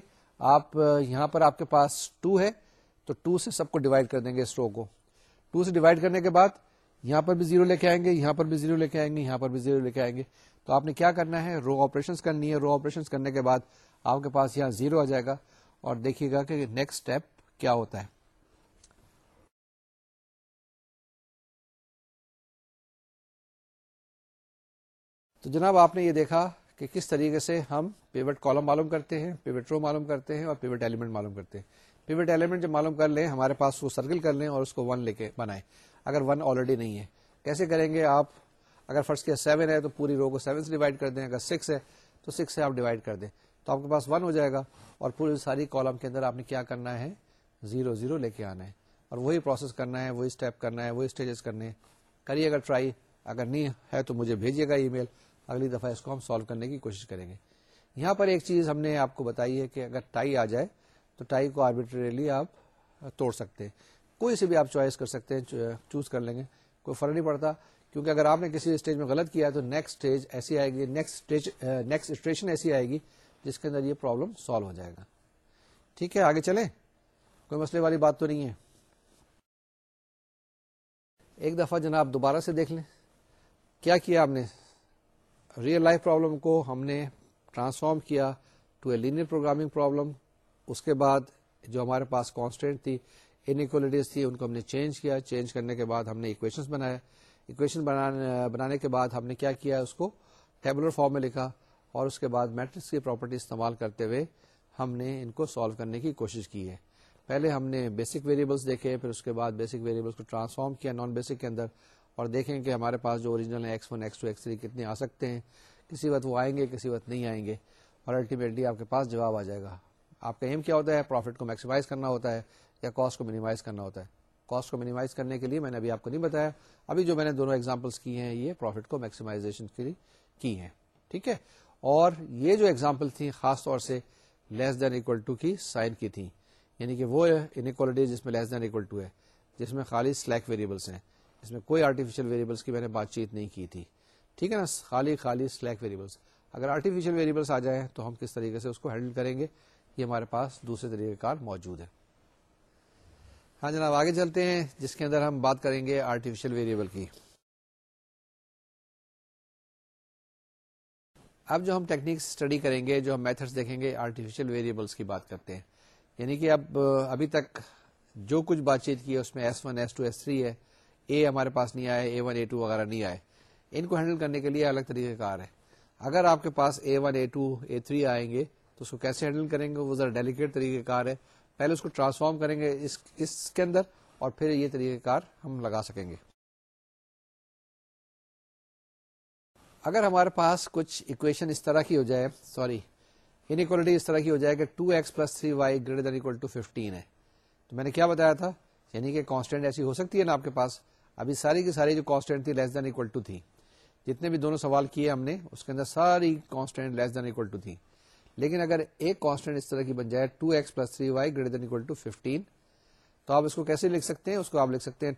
آپ یہاں پر آپ کے پاس ٹو ہے تو ٹو سے سب کو ڈیوائڈ کر دیں گے اس رو کو ٹو سے ڈیوائڈ کرنے کے بعد یہاں پر بھی زیرو لے کے آئیں گے یہاں پر بھی زیرو لے کے آئیں گے یہاں پر بھی زیرو لے کے آئیں گے تو آپ نے کیا کرنا ہے رو آپریشن کرنی ہے رو آپریشن کرنے کے بعد آپ کے پاس یہاں زیرو آ جائے گا اور دیکھیے گا کہ نیکسٹ اسٹیپ کیا ہوتا ہے تو جناب آپ نے یہ دیکھا کہ کس طریقے سے ہم پیوٹ کالم معلوم کرتے ہیں پیوٹ رو معلوم کرتے ہیں اور پیوٹ ایلیمنٹ معلوم کرتے ہیں پیوٹ ایلیمنٹ جب معلوم کر لیں ہمارے پاس وہ سرکل کر لیں اور اس کو ون لے کے بنائیں اگر ون آلریڈی نہیں ہے کیسے کریں گے آپ اگر فرسٹ کے سیون ہے تو پوری رو کو سیون سے ڈیوائڈ کر دیں اگر سکس ہے تو سکس سے آپ ڈیوائڈ کر دیں تو آپ کے پاس ون ہو جائے گا اور پوری ساری کالم کے اندر آپ نے کیا کرنا ہے زیرو زیرو لے کے آنا ہے اور وہی پروسیس کرنا ہے وہی اسٹیپ کرنا ہے وہی اسٹیجز کرنے کریے اگر ٹرائی اگر نہیں ہے تو مجھے بھیجیے گا ای میل اگلی دفعہ اس کو ہم سالو کرنے کی کوشش کریں گے یہاں پر ایک چیز ہم نے آپ کو بتائی ہے کہ اگر ٹائی آ جائے تو ٹائی کو آربیٹریلی آپ توڑ سکتے ہیں کوئی سے بھی آپ چوائس کر سکتے ہیں چوز کر لیں گے کوئی فرق نہیں پڑتا کیونکہ اگر آپ نے کسی اسٹیج میں غلط کیا تو نیکسٹ اسٹیج ایسی آئے گی نیکسٹ نیکسٹ اسٹیشن ایسی آئے گی جس کے اندر یہ پرابلم سالو ہو جائے گا ٹھیک ہے آگے چلیں کوئی مسئلے والی بات تو نہیں ہے ایک دفعہ جناب دوبارہ سے دیکھ لیں کیا کیا آپ نے ریئل لائف پرابلم کو ہم نے ٹرانسفارم کیا to a linear programming problem اس کے بعد جو ہمارے پاس کانسٹینٹ تھی انکوالٹیز تھی ان کو ہم نے چینج کیا چینج کرنے کے بعد ہم نے اکویشن بنایا اکویشن بنانے کے بعد ہم نے کیا کیا اس کو ٹیبلر فارم میں لکھا اور اس کے بعد میٹرکس کی پراپرٹی استعمال کرتے ہوئے ہم نے ان کو سالو کرنے کی کوشش کی ہے پہلے ہم نے بیسک ویریبلس دیکھے پھر اس کے بعد بیسک ویریبلس کو ٹرانسفارم کیا نان بیسک کے اندر اور دیکھیں کہ ہمارے پاس اوریجنل ہیں X one X two X three کتنے آ سکتے ہیں کسی وقت وہ آئیں گے کسی وقت نہیں آئیں گے اور الٹیمیٹلی آپ کے پاس جواب آ جائے گا آپ کا ایم کیا ہوتا ہے پروفٹ کو میکسیمائز کرنا ہوتا ہے یا کاسٹ کو مینیمائز کرنا ہوتا ہے کاسٹ کو منیمائز کرنے کے لیے میں نے ابھی آپ کو نہیں بتایا ابھی جو میں نے دونوں ایگزامپلس کی ہیں یہ پروفٹ کو میکسیمائزیشن کے لیے کی ہیں ٹھیک ہے اور یہ جو ایگزامپل تھیں خاص طور سے لیس دین اکول ٹو کی سائن کی تھیں یعنی کہ وہ انکوالٹی جس میں لیس دین اکول ٹو ہے جس میں خالی سلیک ویریبلس ہیں اس میں کوئی آرٹیفیشیل ویریبلس کی میں نے بات چیت نہیں کی تھی ٹھیک ہے نا خالی خالی سلیک ویریبلس اگر آرٹیفیشیل ویریبلس آ جائیں تو ہم کس طریقے سے اس کو ہینڈل کریں گے یہ ہمارے پاس دوسرے طریقہ کار موجود ہے ہاں جناب آگے چلتے ہیں جس کے اندر ہم بات کریں گے آرٹیفیشل ویریبل کی اب جو ہم اسٹڈی کریں گے جو ہم میتھڈس دیکھیں گے آرٹیفیشل ویریبلس کی بات کرتے ہیں یعنی کہ اب ابھی تک جو کچھ بات چیت کی ہے اس میں S one S two S three ہے اے ہمارے پاس نہیں آئے اے ون اے ٹو وغیرہ نہیں آئے ان کو ہینڈل کرنے کے لیے الگ طریقہ کار ہے اگر آپ کے پاس A one A two A three آئیں گے تو اس کو کیسے ہینڈل کریں گے وہ ذرا ڈیلیکیٹ طریقہ کار ہے پہلے اس کو ٹرانسفارم کریں گے اس کے اندر اور پھر یہ طریقہ کار ہم لگا سکیں گے اگر ہمارے پاس کچھ اکویشن اس طرح کی ہو جائے سوری انکوالٹی اس طرح کی ہو جائے کہ two X plus three Y greater than equal ہے تو میں نے کیا بتایا تھا یعنی کہ کانسٹینٹ ایسی ہو سکتی ہے نا آپ کے پاس ابھی ساری کی ساری جو کانسٹینٹ تھی لیس دین اکول ٹو تھی جتنے بھی دونوں سوال کیے ہم نے اس کے اندر ساری constant less than equal to تھی لیکن اگر ایک کانسٹینٹ اس طرح کی بن جائے ففٹین تو آپ اس کو کیسے لکھ سکتے ہیں اس کو آپ لکھ سکتے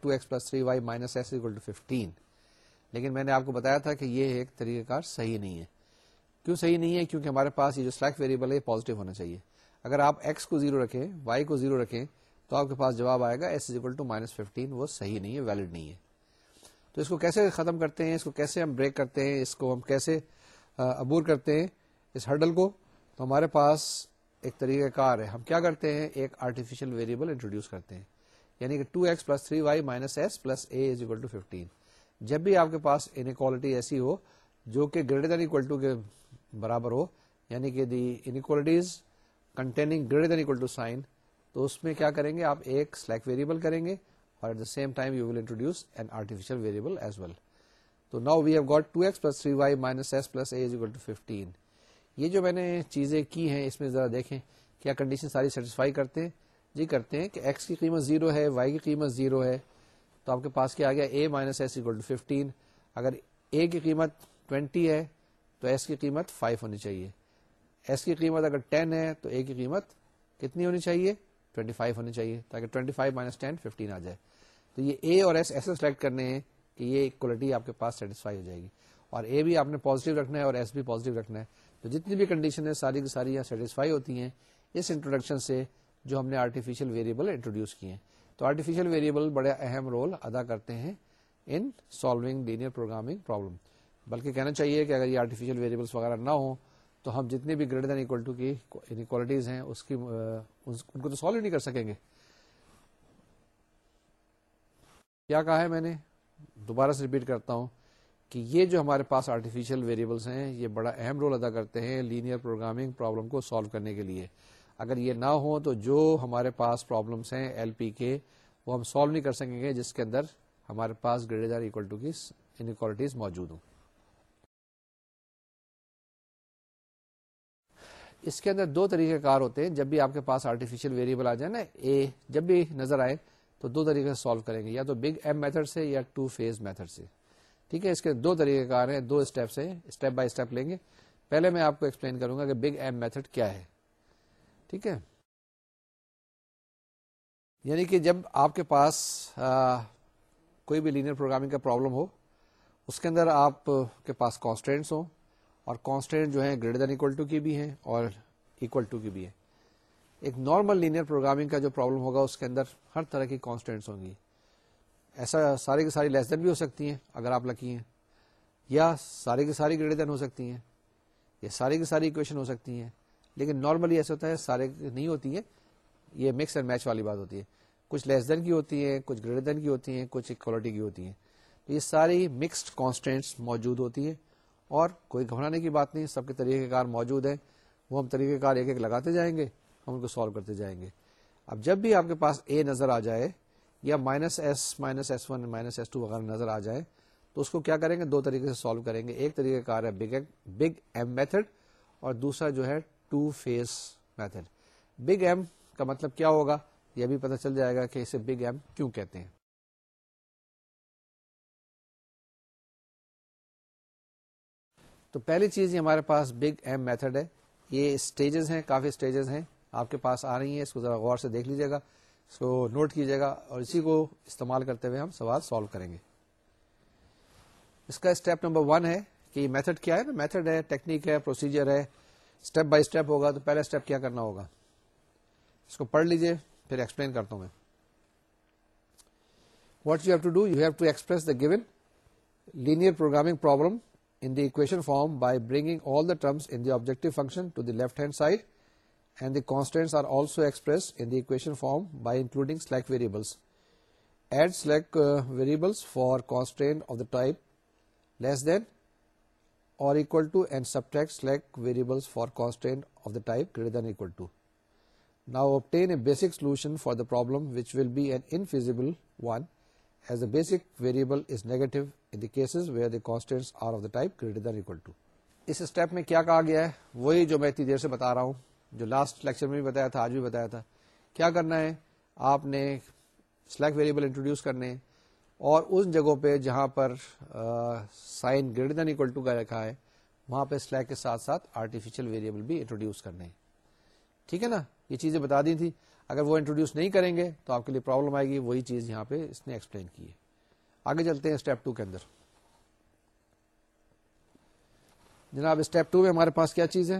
ہیں لیکن میں نے آپ کو بتایا تھا کہ یہ ایک طریقہ کار صحیح نہیں ہے کیوں صحیح نہیں ہے کیونکہ ہمارے پاس یہ جو سلیک ویریبل ہے پازیٹو ہونا چاہیے اگر آپ ایکس کو زیرو رکھیں وائی کو زیرو رکھیں تو آپ کے پاس جواب آئے گا S is equal to minus fifteen وہ صحیح نہیں ہے ویلڈ نہیں ہے تو اس کو کیسے ختم کرتے ہیں اس کو کیسے ہم بریک کرتے ہیں اس کو ہم کیسے عبور کرتے ہیں اس ہرڈل کو تو ہمارے پاس ایک طریقہ کار ہے ہم کیا کرتے ہیں ایک آرٹیفیشل ویریبل انٹروڈیوس کرتے ہیں یعنی کہ two X plus three Y minus S plus A is equal fifteen جب بھی آپ کے پاس انکوالٹی ایسی ہو جو کہ گریٹر دین اکول ٹو کے برابر ہو یعنی کہ the inequalities containing greater than equal to sign تو اس میں کیا کریں گے آپ ایک سلیک ویریبل کریں گے اور at the same time you will introduce an artificial variable as well تو now we have got X plus three Y minus S plus A is equal fifteen یہ جو میں نے چیزیں کی ہیں اس میں ذرا دیکھیں کیا کنڈیشن ساری سیٹسفائی کرتے ہیں جی کرتے ہیں کہ ایکس کی قیمت زیرو ہے وائی کی قیمت زیرو ہے تو آپ کے پاس کیا آ گیا A minus S equal to fifteen اگر اے کی قیمت ٹوینٹی ہے تو ایس کی قیمت فائیو ہونی چاہیے ایس کی قیمت اگر ٹین ہے تو اے کی قیمت کتنی ہونی چاہیے ٹوئنٹی فائیو ہونی چاہیے تاکہ twenty five minus ten fifteen آ جائے تو یہ اے اور ایس ایسے سلیکٹ کرنے ہیں کہ یہ کوالٹی آپ کے پاس سیٹسفائی ہو جائے گی اور اے بھی آپ نے پوزیٹو رکھنا ہے اور ایس بھی پوزیٹو رکھنا ہے تو جتنی بھی کنڈیشن ہے ساری کی ساری یہاں سیٹسفائی ہوتی ہیں اس انٹروڈکشن سے جو ہم نے آرٹیفیشیل ویریبل انٹروڈیوس کیے ہیں تو آرٹیفیشیل ویریبل بڑے اہم رول ادا کرتے ہیں ان لینئر پروگرامنگ پرابلم بلکہ کہنا چاہیے کہ اگر یہ آرٹیفیشیل ویریبلس وغیرہ نہ ہوں تو ہم جتنی بھی گریٹر دین اکول ٹو کی انکوالٹیز ہیں اس کی ان کو تو سالو نہیں کر سکیں گے کیا کہا ہے میں نے دوبارہ سے ریپیٹ کرتا ہوں کہ یہ جو ہمارے پاس آرٹیفیشیل ویریبلس ہیں یہ بڑا اہم رول ادا کرتے ہیں لینئر پروگرامنگ پرابلم کو سالو کرنے کے لیے اگر یہ نہ ہو تو جو ہمارے پاس پرابلمس ہیں ایل پی کے وہ ہم سالو نہیں کر سکیں گے جس کے اندر ہمارے پاس اکول ٹو کی انکوالٹیز موجود ہوں اس کے اندر دو طریقے کار ہوتے ہیں جب بھی آپ کے پاس آرٹیفیشیل ویریبل آ جائے نا اے جب بھی نظر آئے تو دو طریقے سے سالو کریں گے یا تو بگ ایم میتھڈ سے یا ٹو فیز میتھڈ سے ٹھیک ہے اس کے دو طریقہ کار ہیں دو اسٹیپس ہیں اسٹیپ بائی اسٹیپ لیں گے پہلے میں آپ کو ایکسپلین کروں گا کہ بگ ایم میتھڈ کیا ہے ٹھیک ہے یعنی کہ جب آپ کے پاس آ, کوئی بھی لینئر پروگرامنگ کا پرابلم ہو اس کے اندر آپ کے پاس کانسٹینٹس ہوں اور کانسٹینٹ جو ہیں گریٹر دین اکول ٹو کی بھی ہیں اور اکول ٹو کی بھی ہے ایک نارمل لینئر پروگرامنگ کا جو پرابلم ہوگا اس کے اندر ہر طرح کی کانسٹینٹس ہوں گی ایسا سارے کے سارے لیس دین بھی ہو سکتی ہیں اگر آپ لکی ہیں یا ساری کی ساری گریٹر دین ہو سکتی ہیں یا ساری کی ساری اکویشن ہو سکتی ہیں لیکن نارملی ایسا ہوتا ہے سارے نہیں ہوتی ہے یہ مکس اینڈ میچ والی بات ہوتی ہے کچھ لیس دین کی ہوتی ہیں کچھ گریٹر دین کی ہوتی ہیں کچھ اکوالٹی کی ہوتی ہیں تو یہ ساری مکسڈ کانسٹینٹس موجود ہوتی ہیں اور کوئی گھبرانے کی بات نہیں سب کے طریقہ کار موجود ہیں وہ ہم طریقہ کار ایک ایک لگاتے جائیں گے ہم ان کو سالو کرتے جائیں گے اب جب بھی آپ کے پاس اے نظر آ جائے یا minus S minus S one minus S two وغیرہ نظر آ جائے تو اس کو کیا کریں گے دو طریقے سے سالو کریں گے ایک طریقہ ہے بگ بگ ایم میتھڈ اور دوسرا جو ہے two phase method big M کا مطلب کیا ہوگا یہ بھی پتا چل جائے گا کہ اسے بگ ایم کیوں کہتے ہیں تو پہلی چیز یہ ہمارے پاس بگ ایم میتھڈ ہے یہ اسٹیجز ہیں کافی اسٹیجز ہیں آپ کے پاس آ رہی ہیں اس کو ذرا غور سے دیکھ لیجیے گا سو نوٹ کیجیے گا اور اسی کو استعمال کرتے ہوئے ہم سوال سالو کریں گے اس کا اسٹیپ نمبر ون ہے کہ یہ میتھڈ کیا ہے میتھڈ ہے ٹیکنیک ہے پروسیجر ہے اسٹیپ بائی اسٹیپ ہوگا تو پہلا اسٹیپ کیا کرنا ہوگا اس کو پڑھ لیجئے پھر ایکسپلین کرتا ہوں میں what you have to do you have to express the given linear programming problem in equation form by bringing all the terms in objective function to left hand side basic solution for the problem basic variables where میں کیا کہا گیا ہے وہی جو میں اتنی دیر سے بتا رہا ہوں جو لاسٹ لیکچر میں بھی بتایا تھا آج بھی بتایا تھا کیا کرنا ہے آپ نے سلیک ویریبل انٹروڈیوس کرنے اور اس جگہوں پہ جہاں پر سائن گریڈ رکھا ہے وہاں پہ سلیک کے ساتھ آرٹیفیشل ویریبل بھی انٹروڈیوس کرنے ٹھیک ہے نا یہ چیزیں بتا دی تھی اگر وہ انٹروڈیوس نہیں کریں گے تو آپ کے لیے پرابلم آئے گی وہی چیز یہاں پہ اس نے ایکسپلین کی ہے آگے چلتے ہیں اسٹیپ ٹو کے اندر جناب اسٹیپ ٹو میں ہمارے پاس کیا چیز ہے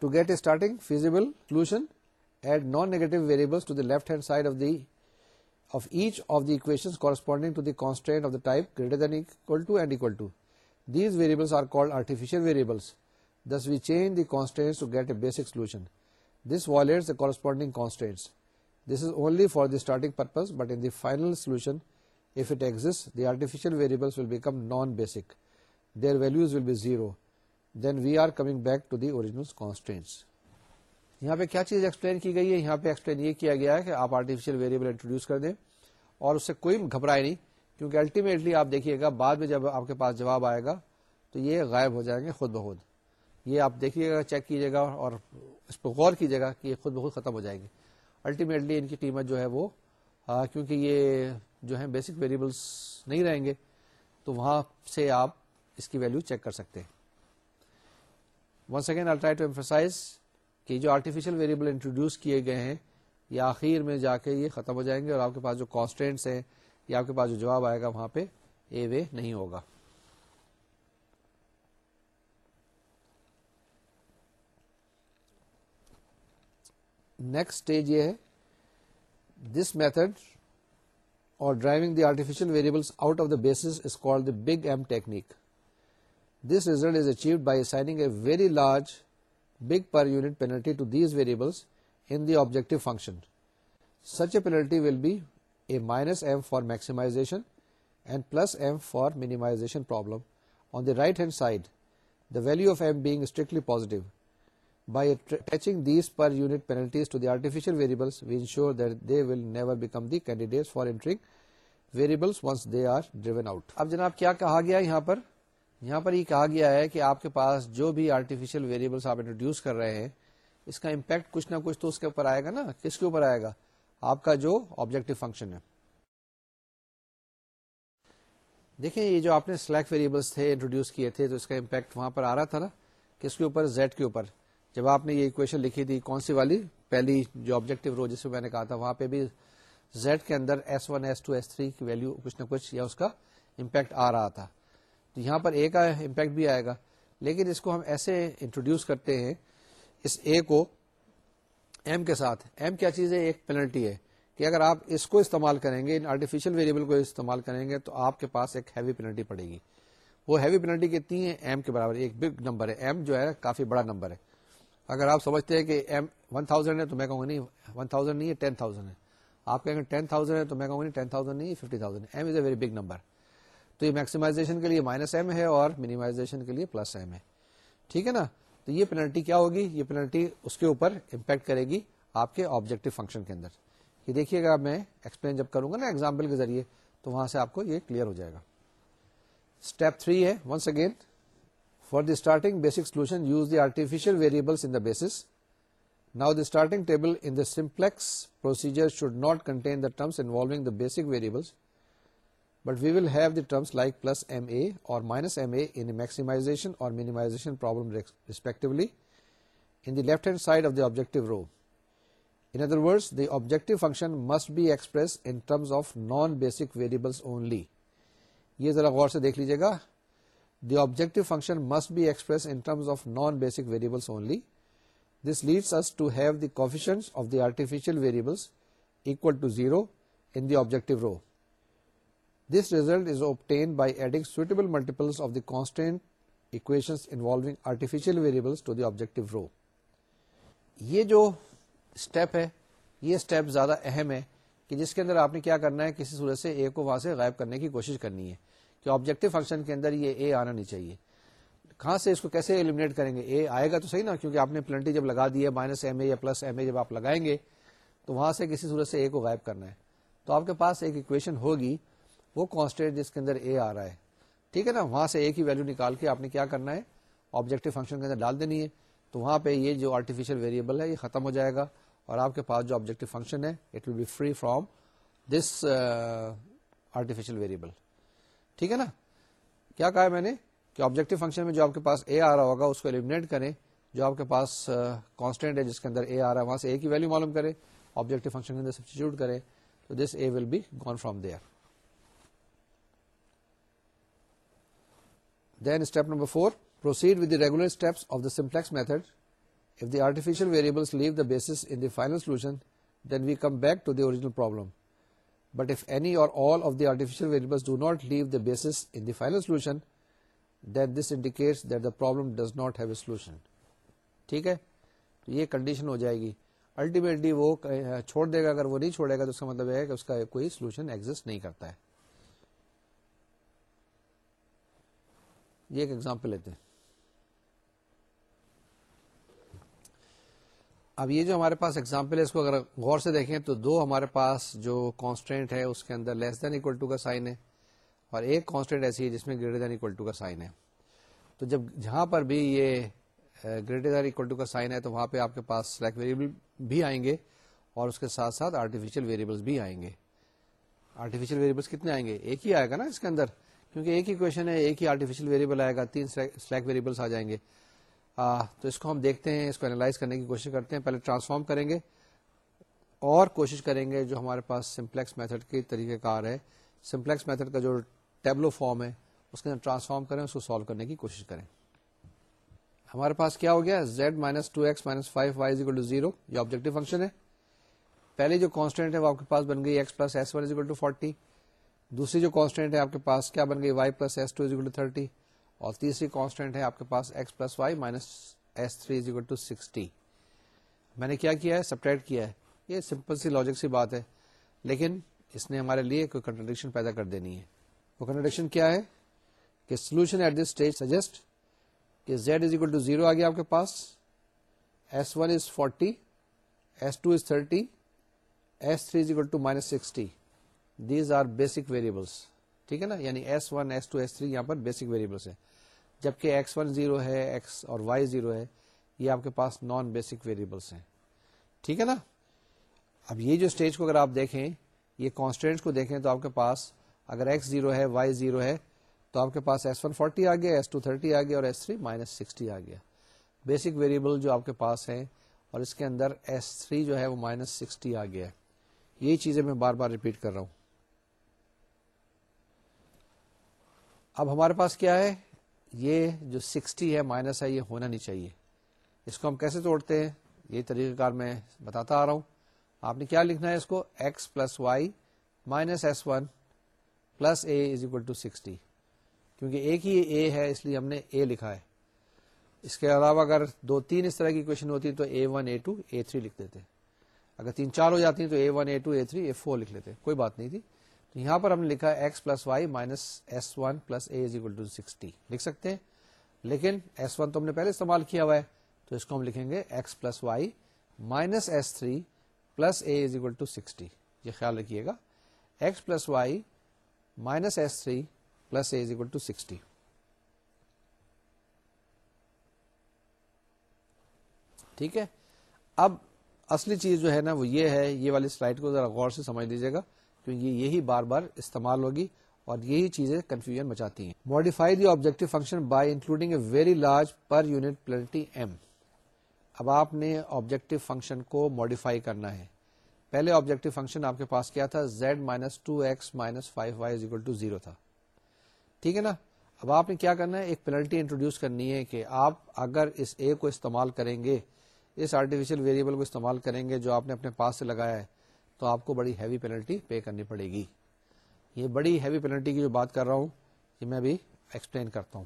to get a starting feasible solution, add non-negative variables to the left hand side of each of the equations corresponding to the constraint of the type greater than equal to and equal to. These variables are called artificial variables. Thus we change the constraints to get a basic solution. This violates the corresponding constraints. This is only for the starting purpose, but in the final solution, if it exists, the artificial variables will become non-basic. Their values will be zero. Then we are coming back to the original constants یہاں پہ کیا چیز explain کی گئی ہے یہاں پہ explain یہ کیا گیا ہے کہ آپ آرٹیفیشیل ویریبل انٹروڈیوس کر دیں اور اس سے کوئی گھبرائے نہیں کیونکہ الٹیمیٹلی آپ دیکھیے گا بعد میں جب آپ کے پاس جواب آئے گا تو یہ غائب ہو جائیں گے خود بخود یہ آپ دیکھیے گا چیک کیجیے گا اور اس پہ غور کیجیے گا کہ یہ خود بخود ختم ہو جائیں گے الٹیمیٹلی ان کی قیمت جو ہے وہ آ, کیونکہ یہ جو ہے بیسک ویریبلس نہیں رہیں گے تو وہاں سے آپ اس کی ویلو چیک کر سکتے ہیں once again try to emphasize کہ جو آرٹیفیشل ویریبل انٹروڈیوس کیے گئے ہیں یا آخر میں جا کے یہ ختم ہو جائیں گے اور آپ کے پاس جو کانسٹینٹس ہیں یا آپ کے پاس جو جواب آئے گا وہاں پہ اے وے نہیں ہوگا نیکسٹ اسٹیج یہ ہے دس میتھڈ اور driving the artificial variables out of the base is call the big M technique very large the objective function on the right hand side the value of M being strictly attaching these per unit penalties to entering variables once they are out اب جناب کیا کہا گیا یہاں پر یہاں پر یہ کہا گیا ہے کہ آپ کے پاس جو بھی آرٹیفیشل ویریبلس آپ انٹروڈیوس کر رہے ہیں اس کا امپیکٹ کچھ نہ کچھ تو اس کے اوپر آئے گا نا کس کے اوپر آئے گا آپ کا جو آبجیکٹو فنکشن ہے دیکھیں یہ جو آپ نے سلیک ویریبلس تھے انٹروڈیوس کیے تھے تو اس کا امپیکٹ وہاں پر آ رہا تھا نا کس کے اوپر زیڈ کے اوپر جب آپ نے یہ اکویشن لکھی تھی کون سی والی پہلی جو آبجیکٹو رو جس میں نے کہا تھا وہاں پہ بھی زیڈ کے اندر S one S two S three کی ویلو کچھ نہ کچھ یا اس کا امپیکٹ آ رہا تھا یہاں پر اے کا امپیکٹ بھی آئے گا لیکن اس کو ہم ایسے انٹروڈیوس کرتے ہیں اس اے کو ایم کے ساتھ ایم کیا چیز ہے ایک پینلٹی ہے کہ اگر آپ اس کو استعمال کریں گے ان آرٹیفیشل ویریبل کو استعمال کریں گے تو آپ کے پاس ایک ہیوی پینلٹی پڑے گی وہ ہیوی پینلٹی کتنی ہے ایم کے برابر ایک بگ نمبر ہے ایم جو ہے کافی بڑا نمبر ہے اگر آپ سمجھتے ہیں کہ ایم ون تھاؤزینڈ ہے تو میں کہوں گا نہیں ون تھاؤزینڈ نہیں ہے ٹین تھاؤزینڈ ہے آپ کہیں گے ٹین تھاؤزینڈ ہے تو میں کہوں گا نہیں ٹین تھاؤزینڈ نہیں fifty thousand M is a very big number تو یہ میکسیمائزیشن کے لیے مائنس ایم ہے اور مینیمائزیشن کے لیے پلس ایم ہے ٹھیک ہے نا تو یہ پینلٹی کیا ہوگی یہ پینلٹی اس کے اوپر امپیکٹ کرے گی آپ کے آبجیکٹو فنکشن کے اندر یہ دیکھیے گا میں ایکسپلین جب کروں گا نا ایگزامپل کے ذریعے تو وہاں سے آپ کو یہ کلیئر ہو جائے گا اسٹیپ تھری ہے once again for the starting basic solution use the artificial variables in the base now the starting table in the simplex procedure should the terms involving the basic variable but we will have the terms like plus M A اور minus M A in maximization اور minimization problem respectively in the left hand side of the objective row in other words the objective function must be express in terms of non basic variables only یہ ذرا غور سے دیکھ لیجیے گا the objective function must be express in terms of non basic variables only this leads us to have the coefficients of the artificial variables equal to zero in the objective row This result is obtained by adding suitable multiples of the constant equations involving artificial variables to the objective row. یہ جو step ہے یہ step زیادہ اہم ہے کہ جس کے اندر آپ نے کیا کرنا ہے کسی صورت سے اے کو وہاں سے غائب کرنے کی کوشش کرنی ہے کہ آبجیکٹو فنکشن کے اندر یہ اے آنا نہیں چاہیے کہاں سے اس کو کیسے ایلیمنیٹ کریں گے اے آئے گا تو صحیح نا کیونکہ آپ نے پلنٹی جب لگا دی ہے مائنس ایم اے یا پلس ایم اے جب آپ لگائیں گے تو وہاں سے کسی صورت سے اے کو غائب کرنا ہے تو آپ کے پاس ایک اکویشن ہوگی وہ کانسٹینٹ جس کے اندر اے آ رہا ہے ٹھیک ہے نا وہاں سے اے کی ویلو نکال کے آپ نے کیا کرنا ہے آبجیکٹو فنکشن کے اندر ڈال دینی ہے تو وہاں پہ یہ جو آرٹیفیشیل ویریبل ہے یہ ختم ہو جائے گا اور آپ کے پاس جو آبجیکٹو فنکشن ہے it will be free from this variable ٹھیک ہے نا کیا کہا ہے میں نے کہ آبجیکٹو فنکشن میں جو آپ کے پاس اے آ رہا ہوگا اس کو ایلیمنیٹ کریں جو آپ کے پاس کانسٹینٹ uh, ہے جس کے اندر اے آ رہا ہے وہاں سے اے کی ویلو معلوم کرے آبجیکٹو فنکشن کے اندر سبسٹیچیوٹ کرے تو this A will be gone from there then step number four proceed with the regular steps of the simplex method if the artificial variables leave the basis in the final solution then we come back to the original problem but if any or all of the artificial variables do not leave the basis in the final solution then this indicates that the problem does not have a solution ٹھیک ہے تو یہ condition ہو جائے گی ultimately وہ چھوڑ دے گا اگر وہ نہیں چھوڑے گا تو اس کا مطلب ہے کہ اس کا کوئی سولوشن ایگزٹ نہیں کرتا ہے یہ ایک ایگزامپل لیتے ہیں اب یہ جو ہمارے پاس ایگزامپل ہے اس کو اگر غور سے دیکھیں تو دو ہمارے پاس جو کانسٹینٹ ہے اس کے اندر لیس دین اکول ٹو کا سائن ہے ہے اور ایک کانسٹینٹ ایسی جس میں گریٹر دین اکول ٹو کا سائن ہے تو جب جہاں پر بھی یہ گریٹر دین اکول ٹو کا سائن ہے تو وہاں پہ آپ کے پاس ویریبل بھی آئیں گے اور اس کے ساتھ ساتھ آرٹیفیشل ویریبلس بھی آئیں گے آرٹیفیشل ویریبلس کتنے آئیں گے ایک ہی آئے گا نا اس کے اندر کیونکہ ایک ہی کویشن ہے ایک ہی آرٹیفیشل ویریبل آئے گا تین سلیک ویریبلس آ جائیں گے آ, تو اس کو ہم دیکھتے ہیں اس کو انالائز کرنے کی کوشش کرتے ہیں پہلے ٹرانسفارم کریں گے اور کوشش کریں گے جو ہمارے پاس سمپلیکس میتھڈ کے طریقہ کار ہے سمپلیکس میتھڈ کا جو ٹیبلو فارم ہے اس کے اندر ٹرانسفارم کریں اس کو سالو کرنے کی کوشش کریں ہمارے پاس کیا ہو گیا Z minus two X minus five Y is equal to zero یہ آبجیکٹو فنکشن ہے پہلے جو کانسٹینٹ ہے وہ آپ کے پاس بن گئی X plus S one is equal to forty دوسری جو کانسٹینٹ ہے آپ کے پاس کیا بن گئی Y plus S two is equal to thirty اور تیسری کانسٹینٹ ہے آپ کے پاس X plus Y minus S three to sixty میں نے کیا کیا ہے سبٹ کیا ہے یہ سمپل سی لاجک سی بات ہے لیکن اس نے ہمارے لیے کوئی کنٹرڈکشن پیدا کر دینی ہے وہ کنٹرڈکشن کیا ہے کہ solution at this stage suggest کہ Z is equal to zero آ گیا آپ کے پاس S one is forty S two is thirty S three is equal to minus sixty these are basic variables ٹھیک ہے نا یعنی S one S two S three یہاں پر بیسک ویریبلس ہے جبکہ ایکس ون زیرو ہے ایکس اور وائی زیرو ہے یہ آپ کے پاس نان بیسک ویریبلس ہیں ٹھیک ہے نا اب یہ جو اسٹیج کو اگر آپ دیکھیں یہ کانسٹینٹ کو دیکھیں تو آپ کے پاس اگر ایکس زیرو ہے وائی زیرو ہے تو آپ کے پاس ایس ون فورٹی آ گیا ایس ٹو تھرٹی آ گیا اور ایس تھری مائنس سکسٹی آ گیا بیسک ویریبل جو آپ کے پاس ہے اور اس کے اندر ایس تھری جو ہے وہ مائنس سکسٹی آ گیا ہے یہی چیزیں میں بار بار ریپیٹ کر رہا ہوں اب ہمارے پاس کیا ہے یہ جو سکسٹی ہے مائنس ہے یہ ہونا نہیں چاہیے اس کو ہم کیسے توڑتے ہیں یہ طریقہ کار میں بتاتا آ رہا ہوں آپ نے کیا لکھنا ہے اس کو X plus Y minus S one plus A is equal to sixty کیونکہ ایک ہی اے ہے اس لیے ہم نے اے لکھا ہے اس کے علاوہ اگر دو تین اس طرح کی کوشچن ہوتی تو A one A two A three لکھ دیتے اگر تین چار ہو جاتی ہیں تو A one A two A three A four لکھ لیتے کوئی بات نہیں تھی یہاں پر ہم نے لکھا X plus Y minus S one plus A is equal sixty لکھ سکتے ہیں لیکن ایس ون تو ہم نے پہلے استعمال کیا ہوا ہے تو اس کو ہم لکھیں گے X plus plus Y minus S three A is equal to یہ خیال رکھیے گا X plus Y minus S three plus A is equal to sixty ٹھیک ہے اب اصلی چیز جو ہے نا وہ یہ ہے یہ والی سلائڈ کو ذرا غور سے سمجھ لیجیے گا کیونکہ یہی بار بار استعمال ہوگی اور یہی چیزیں کنفیوژن مچاتی ہیں modify the objective function by including a very large per unit penalty M اب آپ نے آبجیکٹو فنکشن کو ماڈیفائی کرنا ہے پہلے آبجیکٹو فنکشن آپ کے پاس کیا تھا Z minus two X minus five Y is equal to zero تھا ٹھیک ہے نا اب آپ نے کیا کرنا ہے ایک پینلٹی انٹروڈیوس کرنی ہے کہ آپ اگر اس اے کو استعمال کریں گے اس آرٹیفیشیل ویریبل کو استعمال کریں گے جو آپ نے اپنے پاس سے لگایا ہے تو آپ کو بڑی ہیوی پینلٹی پے کرنی پڑے گی یہ بڑی ہیوی پینلٹی کی جو بات کر رہا ہوں یہ میں بھی ایکسپلین کرتا ہوں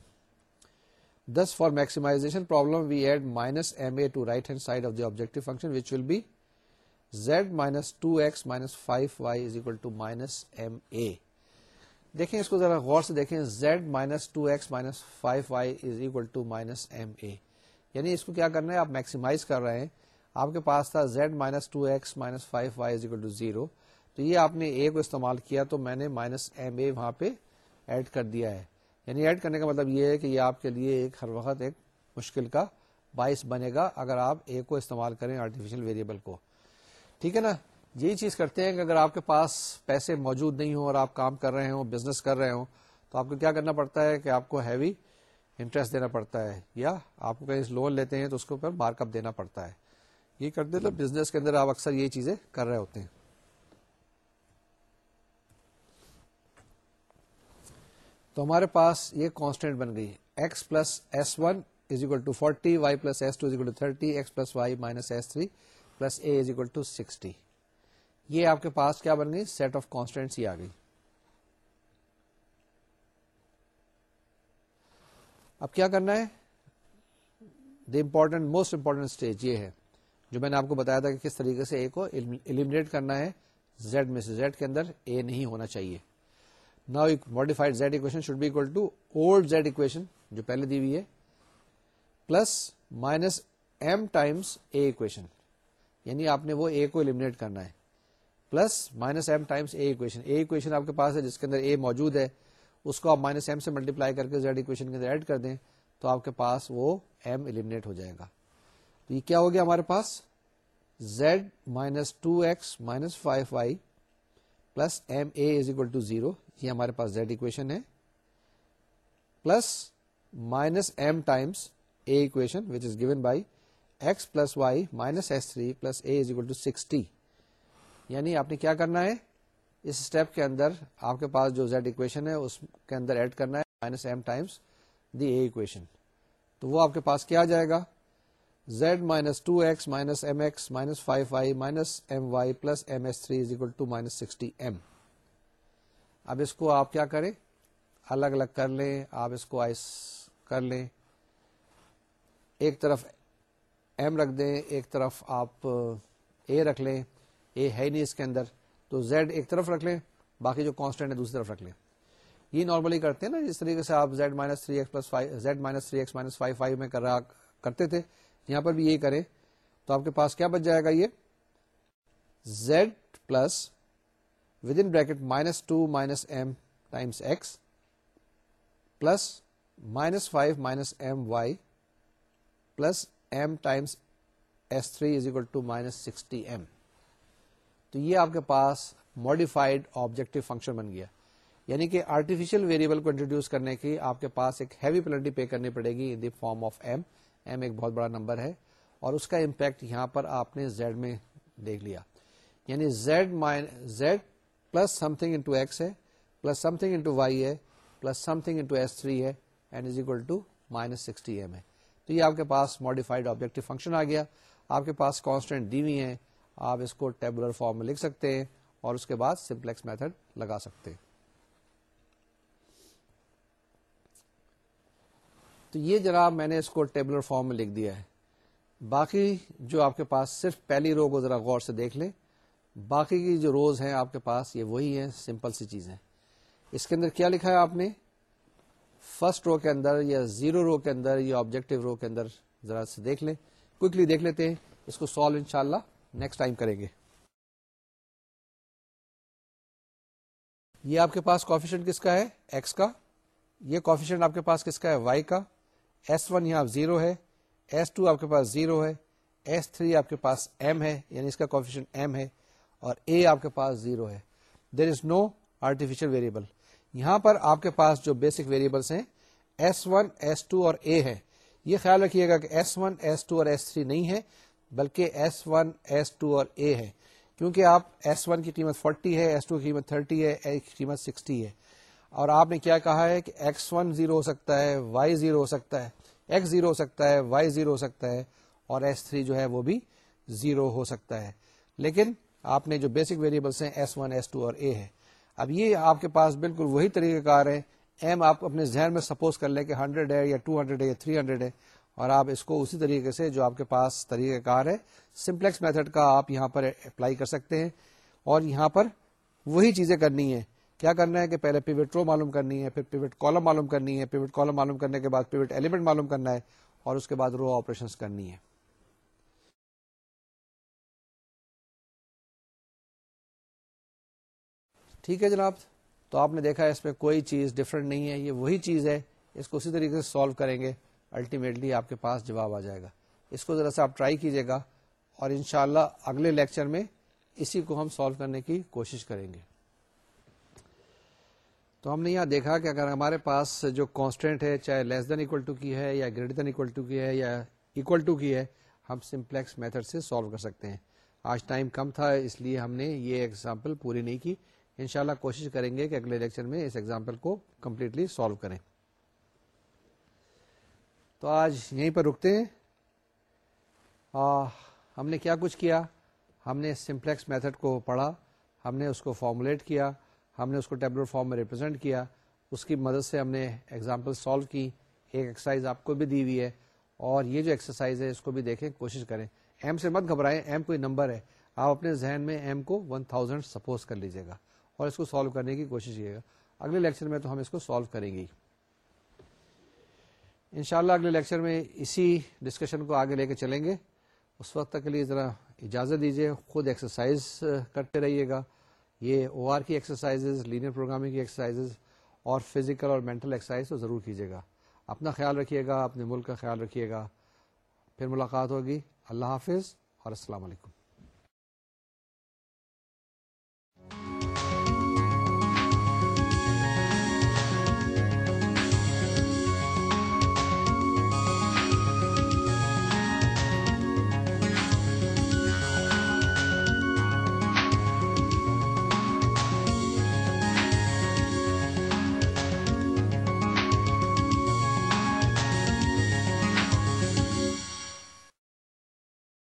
this for maximization problem we add minus M A to to right hand side of the function which will be Z minus minus X five Y is equal to minus M A دیکھیں اس کو ذرا غور سے دیکھیں Z minus two X minus five Y is equal to minus M A یعنی اس کو کیا کرنا ہے آپ میکسیمائز کر رہے ہیں آپ کے پاس تھا Z minus two X minus five Y is to zero تو یہ آپ نے اے کو استعمال کیا تو میں نے مائنس ایم اے وہاں پہ ایڈ کر دیا ہے یعنی ایڈ کرنے کا مطلب یہ ہے کہ یہ آپ کے لیے ایک ہر وقت ایک مشکل کا باعث بنے گا اگر آپ اے کو استعمال کریں آرٹیفیشل ویریبل کو ٹھیک ہے نا یہی چیز کرتے ہیں کہ اگر آپ کے پاس پیسے موجود نہیں ہوں اور آپ کام کر رہے ہوں بزنس کر رہے ہوں تو آپ کو کیا کرنا پڑتا ہے کہ آپ کو ہیوی انٹرسٹ دینا پڑتا ہے یا آپ کو کہیں لون لیتے ہیں تو اس کے اوپر مارک اپ دینا پڑتا ہے یہ کرتے تو بزنس کے اندر آپ اکثر یہ چیزیں کر رہے ہوتے ہیں تو ہمارے پاس یہ کانسٹینٹ بن گئی X plus S one is equal to forty Y plus S two is equal to thirty X plus Y minus S three plus A is equal to sixty یہ آپ کے پاس کیا بن گئی سیٹ آف کانسٹینٹ آ گئی اب کیا کرنا ہے the important most important stage یہ ہے جو میں نے آپ کو بتایا تھا کہ کس طریقے سے اے اے کو کرنا ہے زیڈ زیڈ میں سے کے اندر نہیں ہونا چاہیے modified Z equation should be plus minus M times A equation یعنی آپ نے وہ اے کو المنیٹ کرنا ہے plus minus M times A equation equation A آپ کے پاس ہے جس کے اندر اے موجود ہے اس کو آپ مائنس ایم سے ملٹیپلائی کر کے زیڈ اکویشن کے اندر ایڈ کر دیں تو آپ کے پاس وہ ایم ایلیمنیٹ ہو جائے گا یہ کیا ہو گیا ہمارے پاس Z minus two X minus five Y plus M A is equal to zero یہ ہمارے پاس زیڈ اکویشن ہے plus minus M times A equation which is given by X plus Y minus S three plus A is equal to sixty یعنی آپ نے کیا کرنا ہے اس اسٹیپ کے اندر آپ کے پاس جو زیڈ اکویشن ہے اس کے اندر ایڈ کرنا ہے minus M times the A equation تو وہ آپ کے پاس کیا آ جائے گا سکسٹی ایم اب اس کو آپ کیا کریں الگ الگ کر لیں آپ اس کو آئس کر لیں ایک طرف ایم رکھ دیں ایک طرف آپ اے رکھ لیں اے ہے نہیں اس کے اندر تو زیڈ ایک طرف رکھ لیں باقی جو کانسٹینٹ ہے دوسری طرف رکھ لیں یہ نارملی کرتے ہیں نا جس طریقے سے آپ Z minus three X plus Z minus three X minus five five میں کرتے تھے یہاں پر بھی یہ کریں تو آپ کے پاس کیا بچ جائے گا یہ Z plus with in bracket minus two minus M times X plus minus five minus M Y plus M times S three is equal to minus sixty M تو یہ آپ کے پاس ماڈیفائڈ آبجیکٹو فنکشن بن گیا یعنی کہ artificial variable کو انٹروڈیوس کرنے کی آپ کے پاس ایک ہیوی پلنٹی پے کرنی پڑے گی in the form of M M ایک بہت بڑا نمبر ہے اور اس کا امپیکٹ یہاں پر آپ نے زیڈ میں دیکھ لیا یعنی Z Z plus something into into into X ہے ہے plus plus some some thing thing Y S three ہے is equal to minus sixty M ہے تو یہ آپ کے پاس ماڈیفائڈ آبجیکٹو فنکشن آ گیا آپ کے پاس کانسٹینٹ ڈی وی ہے آپ اس کو ٹیبولر فارم میں لکھ سکتے ہیں اور اس کے بعد سمپلیکس میتھڈ لگا سکتے ہیں تو یہ جناب میں نے اس کو ٹیبلر فارم میں لکھ دیا ہے باقی جو آپ کے پاس صرف پہلی رو کو ذرا غور سے دیکھ لیں باقی کی جو روز ہیں آپ کے پاس یہ وہی ہیں سمپل سی چیزیں اس کے اندر کیا لکھا ہے آپ نے فرسٹ رو کے اندر یا زیرو رو کے اندر یا آبجیکٹو رو کے اندر ذرا سے دیکھ لیں دیکھ لیتے ہیں اس کو سالو ان شاء اللہ نیکسٹ کریں گے یہ آپ کے پاس کافیشن کس کا ہے ایکس کا یہ کافیشن آپ کے پاس کس کا ہے وائی کا ایس ون یہاں زیرو ہے ایس ٹو آپ کے پاس زیرو ہے ایس تھری آپ کے پاس ایم ہے یعنی اس کا کوفیشن ایم ہے اور اے آپ کے پاس زیرو ہے there is no artificial variable یہاں پر آپ کے پاس جو بیسک ویریبلس ہیں ایس ون ایس ٹو اور اے ہے یہ خیال رکھیے گا کہ ایس ون ایس ٹو اور ایس تھری نہیں ہے بلکہ ایس ون ایس ٹو اور اے ہے کیونکہ آپ ایس ون کی قیمت فورٹی ہے ایس ٹو کی قیمت تھرٹی ہے کی قیمت سکسٹی ہے اور آپ نے کیا کہا ہے کہ ایکس ون زیرو ہو سکتا ہے وائی زیرو ہو سکتا ہے ایکس زیرو ہو سکتا ہے وائی زیرو ہو سکتا ہے اور ایس تھری جو ہے وہ بھی زیرو ہو سکتا ہے لیکن آپ نے جو بیسک ویریبلس ہیں ایس ون ایس ٹو اور اے ہے اب یہ آپ کے پاس بالکل وہی طریقہ کار ہے ایم آپ اپنے ذہن میں سپوز کر لیں کہ ہنڈریڈ ہے یا ٹو ہنڈریڈ ہے یا تھری ہنڈریڈ ہے اور آپ اس کو اسی طریقے سے جو آپ کے پاس طریقہ کار ہے سمپلیکس میتھڈ کا آپ یہاں پر اپلائی کر سکتے ہیں اور یہاں پر وہی چیزیں کرنی ہیں کیا کرنا ہے کہ پہلے پیوٹ رو معلوم کرنی ہے پھر پیوٹ کالم معلوم کرنی ہے پیوٹ کالم معلوم کرنے کے بعد پیوٹ ایلیمنٹ معلوم کرنا ہے اور اس کے بعد رو آپریشن کرنی ہے ٹھیک ہے جناب تو آپ نے دیکھا اس میں کوئی چیز ڈفرنٹ نہیں ہے یہ وہی چیز ہے اس کو اسی طریقے سے سالو کریں گے الٹیمیٹلی آپ کے پاس جواب آ جائے گا اس کو ذرا سا آپ ٹرائی کیجیے گا اور انشاءاللہ اگلے لیکچر میں اسی کو ہم سالو کرنے کی کوشش کریں گے تو ہم نے یہاں دیکھا کہ اگر ہمارے پاس جو کانسٹینٹ ہے چاہے لیس دین اکول ٹو کی ہے یا گریٹر دین اکول ٹو کی ہے یا اکول ٹو کی ہے ہم سمپلیکس میتھڈ سے سالو کر سکتے ہیں آج ٹائم کم تھا اس لیے ہم نے یہ ایگزامپل پوری نہیں کی انشاءاللہ کوشش کریں گے کہ اگلے لیکچر میں اس ایگزامپل کو کمپلیٹلی سالو کریں تو آج یہیں پر رکتے ہیں ہم نے کیا کچھ کیا ہم نے سمپلیکس میتھڈ کو پڑھا ہم نے اس کو فارمولیٹ کیا ہم نے اس کو ٹیبلٹ فارم میں ریپرزینٹ کیا اس کی مدد سے ہم نے ایگزامپل سالو کی ایک ایکسرسائز آپ کو بھی دی ہوئی ہے اور یہ جو ایکسرسائز ہے اس کو بھی دیکھیں کوشش کریں ایم سے مت گھبرائیں ایم کوئی نمبر ہے آپ اپنے ذہن میں ایم کو ون تھاؤزینڈ سپوز کر لیجیے گا اور اس کو سالو کرنے کی کوشش کیجیے گا اگلے لیکچر میں تو ہم اس کو سالو کریں گے انشاءاللہ ان شاء اللہ اگلے لیکچر میں اسی ڈسکشن کو آگے لے کے چلیں گے اس وقت تک کے لیے ذرا اجازت دیجیے خود ایکسرسائز کرتے رہیے گا یہ او آر کی ایکسرسائزز لینئر پروگرامنگ کی ایکسرسائزز اور فزیکل اور مینٹل ایکسرسائز تو ضرور کیجیے گا اپنا خیال رکھیے گا اپنے ملک کا خیال رکھیے گا پھر ملاقات ہوگی اللہ حافظ اور السلام علیکم